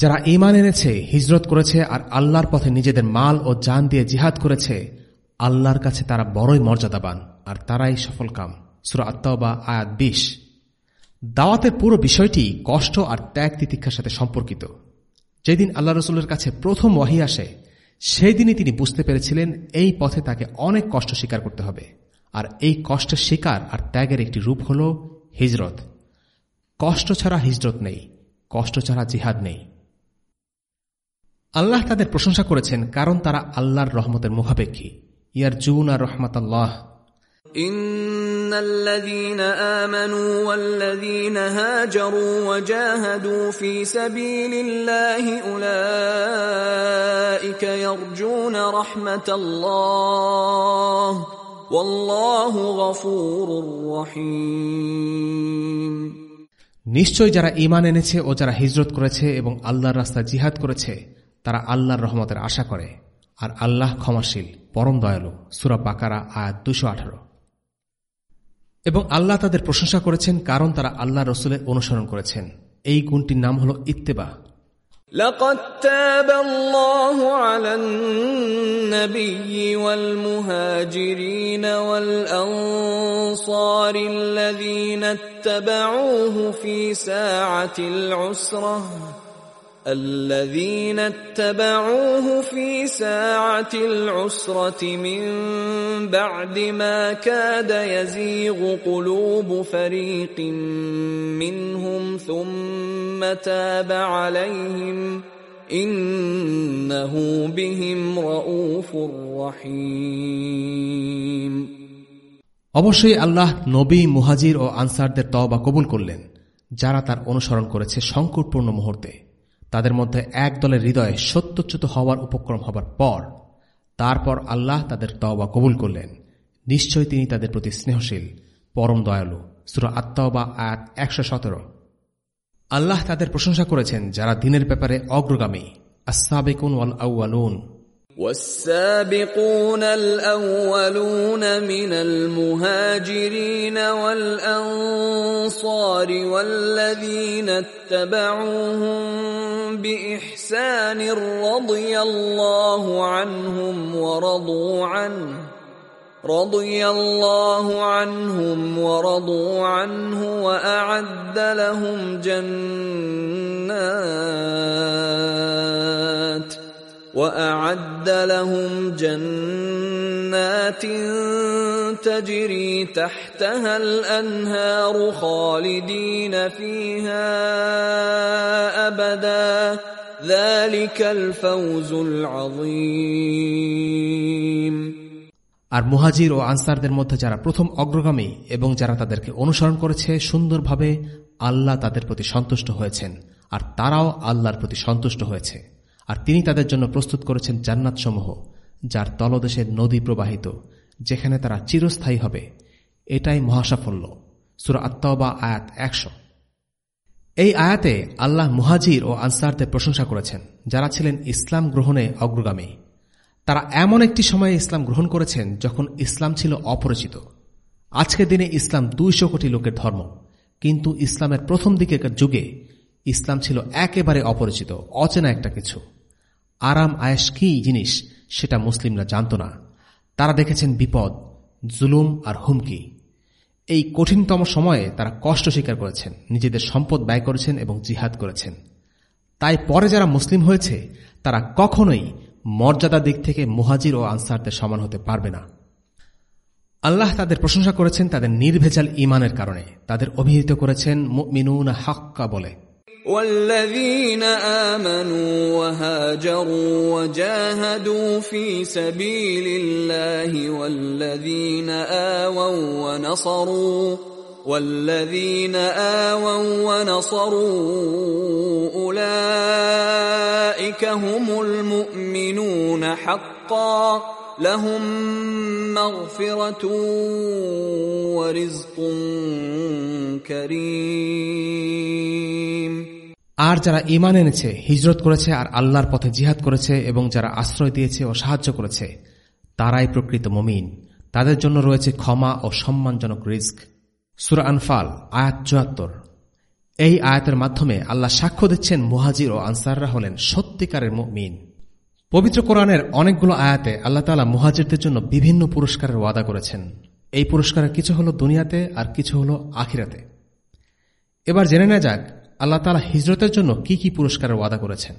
যারা ইমান এনেছে, হিজরত করেছে আর আল্লাহর পথে নিজেদের মাল ও জান দিয়ে জিহাদ করেছে, আল্লাহর কাছে তারা বড়ই মর্যাদাবান আর তারাই সফল কাম। সুরা আত্মা আয়াত বিশ। দাওয়াতের পুরো বিষয়টি কষ্ট আর ত্যাগ তিতিক্ষার সাথে সম্পর্কিত। যেদিন আল্লাহ রসুলের কাছে প্রথম ওয়াহি আসে সেই দিনই তিনি বুঝতে পেরেছিলেন এই পথে তাকে অনেক কষ্ট স্বীকার করতে হবে। আর এই কষ্টের শিকার আর ত্যাগের একটি রূপ হল হিজরত। কষ্ট ছাড়া হিজরত নেই, কষ্ট ছাড়া জিহাদ নেই। আল্লাহ তাদের প্রশংসা করেছেন কারণ তারা আল্লাহর রহমতের মুখাপেক্ষী ইয়ার জুন আর রহমত আল্লাহ ان الذين امنوا والذين هاجروا وجاهدوا في سبيل الله اولئك يرجون رحمه الله والله غفور رحيم নিশ্চয় যারা ইমান এনেছে ও যারা হিজরত করেছে এবং আল্লাহর রাস্তা জিহাদ করেছে তারা আল্লাহর রহমতের আশা করে আর আল্লাহ ক্ষমাশীল পরম দয়ালু সুরা বাকারা আয়াত দুশো আঠারো এবং আল্লাহ তাদের প্রশংসা করেছেন কারণ তারা আল্লাহ রসুলের অনুসরণ করেছেন এই গুণটির নাম হল ইত্তেবা لقد تاب الله على النبي والمهاجرين والأنصار الذين اتبعوه في ساعة العسرة الذين اتبعوه في ساعة العسرة من بعد ما كاد يزيغ قلوب فريق منهم ثم تاب عليهم إنه بهم رؤوف رحيم অবশ্যই আল্লাহ নবী মুহাজির ও আনসারদের তওবা কবুল করলেন যারা তার অনুসরণ করেছে সংকটপূর্ণ মুহূর্তে তাদের মধ্যে এক দলের হৃদয়ে সত্যচ্যুত হওয়ার উপক্রম হবার পর, তারপর আল্লাহ তাদের তওবা কবুল করলেন। নিশ্চয় তিনি তাদের প্রতি স্নেহশীল, পরম দয়ালু। সুর আত্মবা আয়াত একশো সতেরো। আল্লাহ তাদের প্রশংসা করেছেন যারা দিনের ব্যাপারে অগ্রগামী। আসাবেকুন ওয়াল আউয়ালুন। والسابقون الأولون من المهاجرين والأنصار والذين اتبعوهم بإحسان رضي الله عنهم ورضوا عنه رضي الله عنهم ورضوا عنه وأعد لهم جنات وأعد لهم جنات تجري تحتها الأنهار خالدين فيها أبدا ذلك الفوز العظيم আর মুহাজির ও আনসারদের মধ্যে যারা প্রথম অগ্রগামী এবং যারা তাদেরকে অনুসরণ করেছে সুন্দরভাবে আল্লাহ তাদের প্রতি সন্তুষ্ট হয়েছেন আর তারাও আল্লাহর প্রতি সন্তুষ্ট হয়েছে আর তিনি তাদের জন্য প্রস্তুত করেছেন জান্নাতসমূহ, যার তলদেশে নদী প্রবাহিত, যেখানে তারা চিরস্থায়ী হবে। এটাই মহাসাফল্য। সুরা আত্মাওবা আয়াত একশো। এই আয়াতে আল্লাহ মুহাজির ও আনসারদের প্রশংসা করেছেন, যারা ছিলেন ইসলাম গ্রহণে অগ্রগামী। তারা এমন একটি সময়ে ইসলাম গ্রহণ করেছেন যখন ইসলাম ছিল অপরিচিত। আজকের দিনে ইসলাম দুইশো কোটি লোকের ধর্ম, কিন্তু ইসলামের প্রথম দিকের যুগে ইসলাম ছিল একেবারে অপরিচিত, অচেনা একটা কিছু। আরাম আয়েস কী জিনিস সেটা মুসলিমরা জানত না। তারা দেখেছেন বিপদ, জুলুম আর হুমকি। এই কঠিনতম সময়ে তারা কষ্ট স্বীকার করেছেন, নিজেদের সম্পদ ব্যয় করেছেন এবং জিহাদ করেছেন। তাই পরে যারা মুসলিম হয়েছে, তারা কখনোই মর্যাদা দিক থেকে মুহাজির ও আনসারদের সমান হতে পারবে না। আল্লাহ তাদের প্রশংসা করেছেন তাদের নির্ভেজাল ইমানের কারণে। তাদের অভিহিত করেছেন মিনুন হাক্কা বলে। والذين آمنوا وهاجروا وجاهدوا في سبيل الله والذين آووا ونصروا والذين آووا ونصروا أولئك هم المؤمنون حقا لهم مغفرة ورزق كريم আর যারা ইমান এনেছে, হিজরত করেছে আর আল্লাহর পথে জিহাদ করেছে এবং যারা আশ্রয় দিয়েছে ও সাহায্য করেছে, তারাই প্রকৃত মমিন। তাদের জন্য রয়েছে ক্ষমা ও সম্মানজনক রিস্ক। সুরা আনফাল, আয়াত চুয়াত্তর। এই আয়াতের মাধ্যমে আল্লাহ সাক্ষ্য দিচ্ছেন মুহাজির ও আনসাররা হলেন সত্যিকারের মিন পবিত্র কোরআনের অনেকগুলো আয়াতে আল্লাহ তালা মুহাজিরদের জন্য বিভিন্ন পুরস্কারের ওয়াদা করেছেন। এই পুরস্কারের কিছু হলো দুনিয়াতে আর কিছু হলো আখিরাতে। এবার জেনে নেওয়া যাক আল্লাহ তালা হিজরতের জন্য কি কি পুরস্কারের ওয়াদা করেছেন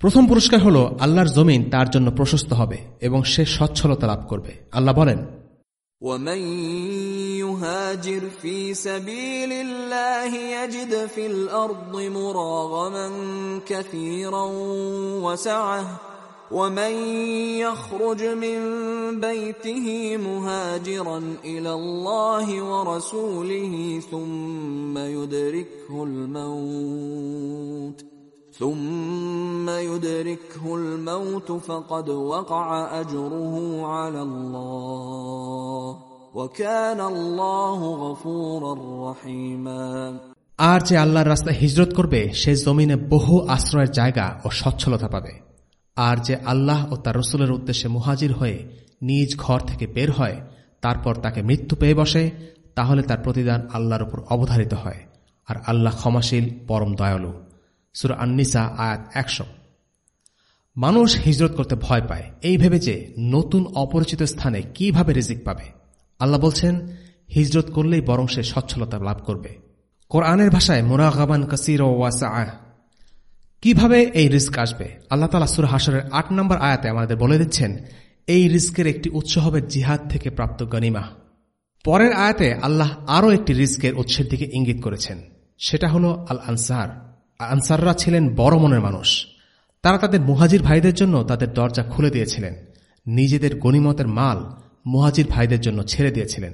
প্রথম পুরস্কার হল আল্লাহর জমিন তার জন্য প্রশস্ত হবে এবং সে সচ্ছলতা লাভ করবে আল্লাহ বলেন ومن يهاجر في سبيل الله يجد في الارض مراغما كثيرا وسعه ومن يخرج من بيته مهاجرا الى الله ورسوله ثم يدركه الموت ثم يدركه الموت فقد وقع اجره على الله وكان الله غفورا رحيما আর যে আল্লাহর রাস্তায় হিজরত করবে সে জমিনে বহু আশ্রয়ের জায়গা ও সচ্ছলতা পাবে আর যে আল্লাহ ও তার রসুলের উদ্দেশ্যে মুহাজির হয়ে নিজ ঘর থেকে বের হয়, তারপর তাকে মৃত্যু পেয়ে বসে, তাহলে তার প্রতিদান আল্লাহর উপর অবধারিত হয়, আর আল্লাহ ক্ষমাশীল, পরম দয়ালু। সুরা আন্নিসা, আয়াত একশো। মানুষ হিজরত করতে ভয় পায়। এই ভেবে যে নতুন অপরিচিত স্থানে কীভাবে রিজিক পাবে? আল্লাহ বলছেন, হিজরত করলেই বরং সে সচ্ছলতা লাভ করবে। কোরআনের ভাষায় মোরাগাবান কাসির ওয়াসা কীভাবে এই রিস্ক আসবে? আল্লাহ তালা সুর হাসরের আট নম্বর আয়াতে আমাদের বলে দিচ্ছেন, এই রিস্কের একটি উৎস হবে জিহাদ থেকে প্রাপ্ত গনিমা। পরের আয়াতে আল্লাহ আরও একটি রিস্কের উৎসের দিকে ইঙ্গিত করেছেন। সেটা হল আল আনসার আনসাররা ছিলেন বড় মনের মানুষ। তারা তাদের মুহাজির ভাইদের জন্য তাদের দরজা খুলে দিয়েছিলেন। নিজেদের গণিমতের মাল মুহাজির ভাইদের জন্য ছেড়ে দিয়েছিলেন।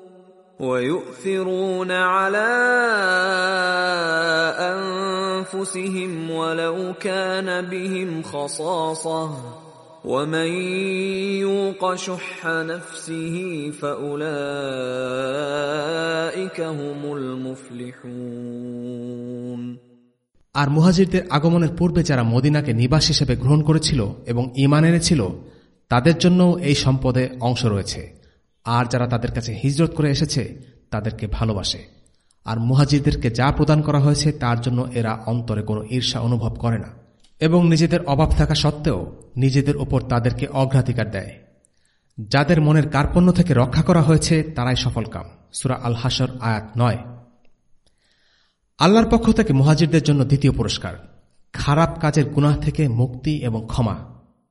ويؤثرون على انفسهم ولو كان بهم خصاصه ومن يوق شح نفسه فاولئك هم المفلحون আর মুহাজিরদের আগমনের পূর্বে যারা মদিনাকে নিবাস হিসেবে গ্রহণ করেছিল এবং ইমান এনেছিল তাদের জন্য এই সম্পদে অংশ রয়েছে আর যারা তাদের কাছে হিজরত করে এসেছে, তাদেরকে ভালোবাসে। আর মুহাজিরদেরকে যা প্রদান করা হয়েছে, তার জন্য এরা অন্তরে কোনো ঈর্ষা অনুভব করে না। এবং নিজেদের অভাব থাকা সত্ত্বেও নিজেদের উপর তাদেরকে অগ্রাধিকার দেয়। যাদের মনের কার্পণ্য থেকে রক্ষা করা হয়েছে, তারাই সফলকাম সুরা আল হাসর আয়াত নয়। আল্লাহর পক্ষ থেকে মুহাজিরদের জন্য দ্বিতীয় পুরস্কার। খারাপ কাজের গুনাহ থেকে মুক্তি এবং ক্ষমা।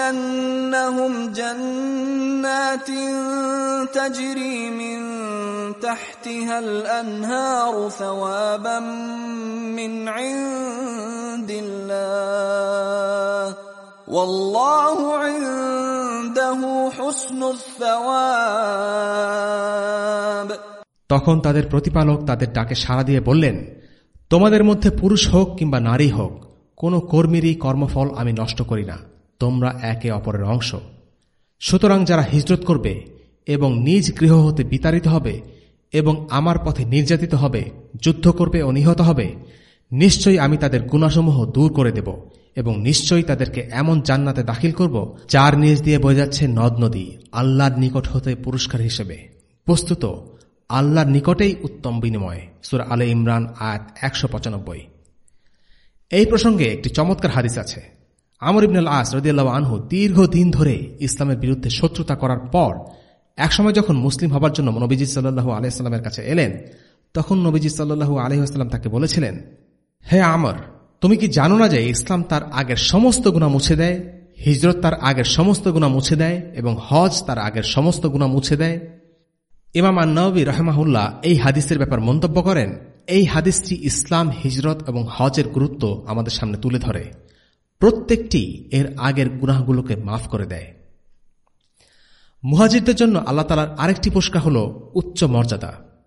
ولأدخلنهم جنات تجري من تحتها الأنهار ثوابا من عند الله والله عنده حسن الثواب তখন তাদের প্রতিপালক তাদের ডাকে সাড়া দিয়ে বললেন তোমাদের মধ্যে পুরুষ হোক কিংবা নারী হোক কোনো কর্মীরই কর্মফল আমি নষ্ট করি না। তোমরা একে অপরের অংশ। সুতরাং যারা হিজরত করবে এবং নিজ গৃহ হতে বিতাড়িত হবে এবং আমার পথে নির্যাতিত হবে, যুদ্ধ করবে ও নিহত হবে, নিশ্চয়ই আমি তাদের গুণাসমূহ দূর করে দেব এবং নিশ্চয়ই তাদেরকে এমন জান্নাতে দাখিল করব, যার নিজ দিয়ে বয়ে যাচ্ছে নদ নদী, আল্লাহর নিকট হতে পুরস্কার হিসেবে। বস্তুত, আল্লাহর নিকটেই উত্তম বিনিময়। সুর আলে ইমরান, আয়াত একশো পঁচানব্বই। এই প্রসঙ্গে একটি চমৎকার হাদিস আছে। আমর ইবনুল আস রদিয়াল্লাহ আনহু দীর্ঘদিন ধরে ইসলামের বিরুদ্ধে শত্রুতা করার পর একসময় যখন মুসলিম হবার জন্য নবীজি সাল্লু আলাইস্লামের কাছে এলেন, তখন নবীজি সাল্লু আলহিহাস্লাম তাকে বলেছিলেন, হে আমর, তুমি কি জানো না যে ইসলাম তার আগের সমস্ত গুণা মুছে দেয়, হিজরত তার আগের সমস্ত গুণা মুছে দেয় এবং হজ তার আগের সমস্ত গুণা মুছে দেয়? ইমাম আন্নবী রহমাহুল্লাহ এই হাদিসের ব্যাপার মন্তব্য করেন এই হাদিসটি ইসলাম, হিজরত এবং হজের গুরুত্ব আমাদের সামনে তুলে ধরে। প্রত্যেকটি এর আগের গুনাহগুলোকে মাফ করে দেয়। মুহাজিরদের জন্য আল্লাহ তালার আরেকটি পুরস্কার হল উচ্চ মর্যাদা।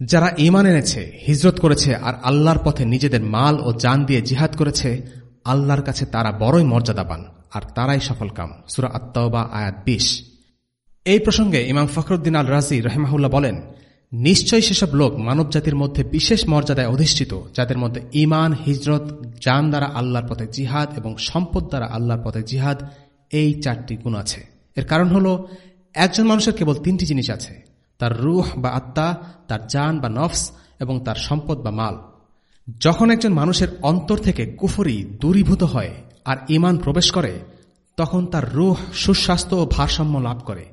যারা ইমান এনেছে, হিজরত করেছে আর আল্লাহর পথে নিজেদের মাল ও জান দিয়ে জিহাদ করেছে, আল্লাহর কাছে তারা বড়ই মর্যাদাবান আর তারাই সফলকাম সুরা আত্মাওবা আয়াত বিশ। এই প্রসঙ্গে ইমাম ফখরুদ্দিন আল রাজি রহেমাহুল্লাহ বলেন, নিশ্চয়ই সেসব লোক মানবজাতির মধ্যে বিশেষ মর্যাদায় অধিষ্ঠিত, যাদের মধ্যে ইমান হিজরত জান দ্বারা আল্লাহর পথে জিহাদ এবং সম্পদ দ্বারা আল্লাহর পথে জিহাদ এই চারটি গুণ আছে। এর কারণ হল, একজন মানুষের কেবল তিনটি জিনিস আছে তার রুহ বা আত্মা, তার জান বা নফস এবং তার সম্পদ বা মাল। যখন একজন মানুষের অন্তর থেকে কুফরি দূরীভূত হয় আর ইমান প্রবেশ করে, তখন তার রুহ সুস্বাস্থ্য ও ভারসাম্য লাভ করে।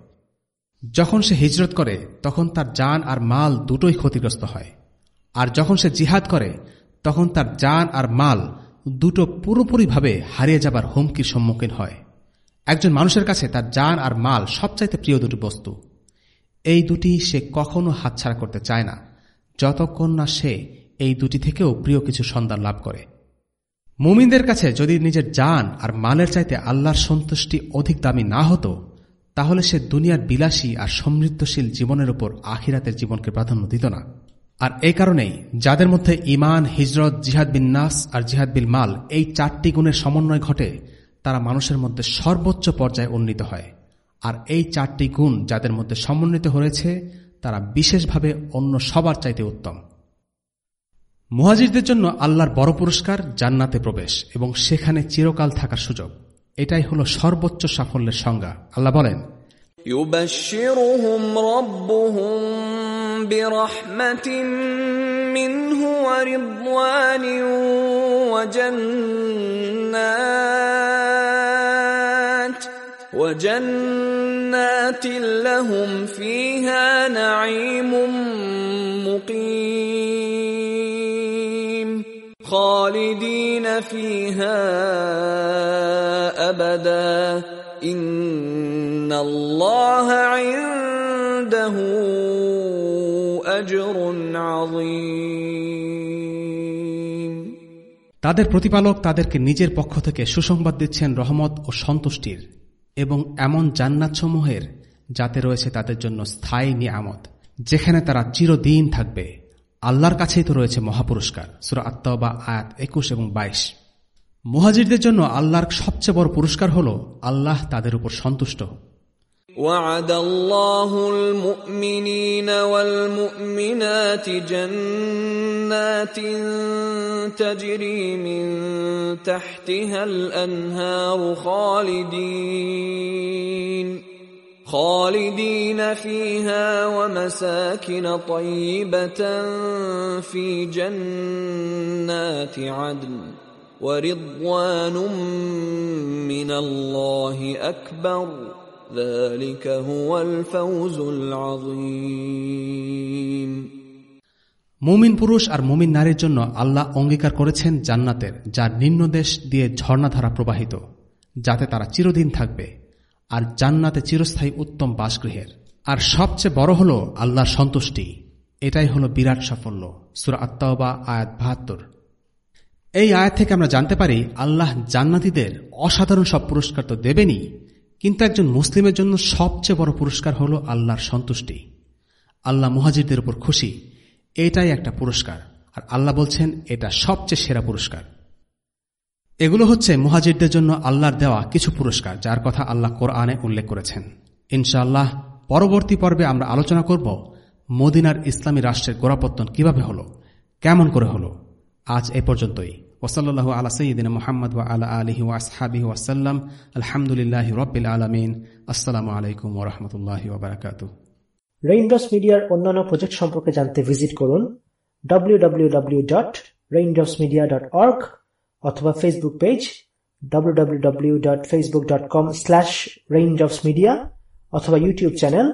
যখন সে হিজরত করে, তখন তার জান আর মাল দুটোই ক্ষতিগ্রস্ত হয়। আর যখন সে জিহাদ করে, তখন তার জান আর মাল দুটো পুরোপুরিভাবে হারিয়ে যাবার হুমকির সম্মুখীন হয়। একজন মানুষের কাছে তার জান আর মাল সবচাইতে প্রিয় দুটি বস্তু। এই দুটি সে কখনো হাতছাড়া করতে চায় না। যতক্ষণ না সে এই দুটি থেকেও প্রিয় কিছু সন্ধান লাভ করে। মুমিনদের কাছে যদি নিজের জান আর মালের চাইতে আল্লাহর সন্তুষ্টি অধিক দামি না হতো, তাহলে সে দুনিয়ার বিলাসী আর সমৃদ্ধশীল জীবনের উপর আখিরাতের জীবনকে প্রাধান্য দিত না। আর এই কারণেই যাদের মধ্যে ইমান হিজরত, জিহাদ বিন নাস আর জিহাদ বিল মাল এই চারটি গুণের সমন্বয় ঘটে, তারা মানুষের মধ্যে সর্বোচ্চ পর্যায়ে উন্নীত হয়। আর এই চারটি গুণ যাদের মধ্যে সমন্বিত হয়েছে, তারা বিশেষভাবে অন্য সবার চাইতে উত্তম। মুহাজিরদের জন্য আল্লাহর বড় পুরস্কার জান্নাতে প্রবেশ এবং সেখানে চিরকাল থাকার সুযোগ। এটাই হলো সর্বোচ্চ সাফল্যের সংজ্ঞা। আল্লাহ বলেন মিনহু وجنات لهم فيها نعيم مقيم خالدين فيها أبدا إن الله عنده أجر عظيم তাদের প্রতিপালক তাদেরকে নিজের পক্ষ থেকে সুসংবাদ দিচ্ছেন রহমত ও সন্তুষ্টির এবং এমন জান্নাতসমূহের যাতে রয়েছে তাদের জন্য স্থায়ী নিয়ামত, যেখানে তারা চিরদিন থাকবে। আল্লাহর কাছেই তো রয়েছে মহাপুরস্কার। সুরা আত্মবা আয়াত একুশ এবং বাইশ। মুহাজিরদের জন্য আল্লাহর সবচেয়ে বড় পুরস্কার হল আল্লাহ তাদের উপর সন্তুষ্ট। وعد الله المؤمنين والمؤمنات جنات تجري من تحتها الأنهار خالدين خالدين فيها ومساكن طيبة في جنات عدن ورضوان من الله أكبر. মুমিন পুরুষ আর মুমিন নারীর জন্য আল্লাহ অঙ্গীকার করেছেন জান্নাতের, যা নিম্নদেশ দিয়ে ঝর্ণাধারা প্রবাহিত, যাতে তারা চিরদিন থাকবে। আর জান্নাতে চিরস্থায়ী উত্তম বাসগৃহের। আর সবচেয়ে বড় হল আল্লাহর সন্তুষ্টি। এটাই হলো বিরাট সাফল্য। সুরা আত্মাওবা আয়াত বাহাত্তর। এই আয়াত থেকে আমরা জানতে পারি, আল্লাহ জান্নাতিদের অসাধারণ সব পুরস্কার তো দেবেনই। কিন্তু একজন মুসলিমের জন্য সবচেয়ে বড় পুরস্কার হল আল্লাহর সন্তুষ্টি। আল্লাহ মুহাজিরদের উপর খুশি, এটাই একটা পুরস্কার। আর আল্লাহ বলছেন, এটা সবচেয়ে সেরা পুরস্কার। এগুলো হচ্ছে মুহাজিরদের জন্য আল্লাহর দেওয়া কিছু পুরস্কার, যার কথা আল্লাহ কোরআনে উল্লেখ করেছেন। ইনশাআল্লাহ, পরবর্তী পর্বে আমরা আলোচনা করব মদিনার ইসলামী রাষ্ট্রের গোড়াপত্তন কীভাবে হলো, কেমন করে হলো। আজ এ পর্যন্তই। ওসল্লাহ আলা সঈদিন মোহাম্মদ ওয়া আলা আলহি ওয়াসহাবি ওয়াসাল্লাম আলহামদুলিল্লাহ রবিল আলমিন। আসসালামু আলাইকুম ওরহমতুল্লাহ ওবরাকাত রেইনড্রপস মিডিয়ার অন্যান্য প্রজেক্ট সম্পর্কে জানতে ভিজিট করুন www.raindropsmedia.org অথবা ফেসবুক পেজ www.facebook.com/raindropsmedia অথবা ইউটিউব চ্যানেল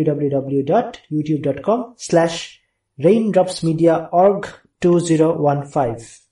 www.youtube.com/raindropsmediaorg2015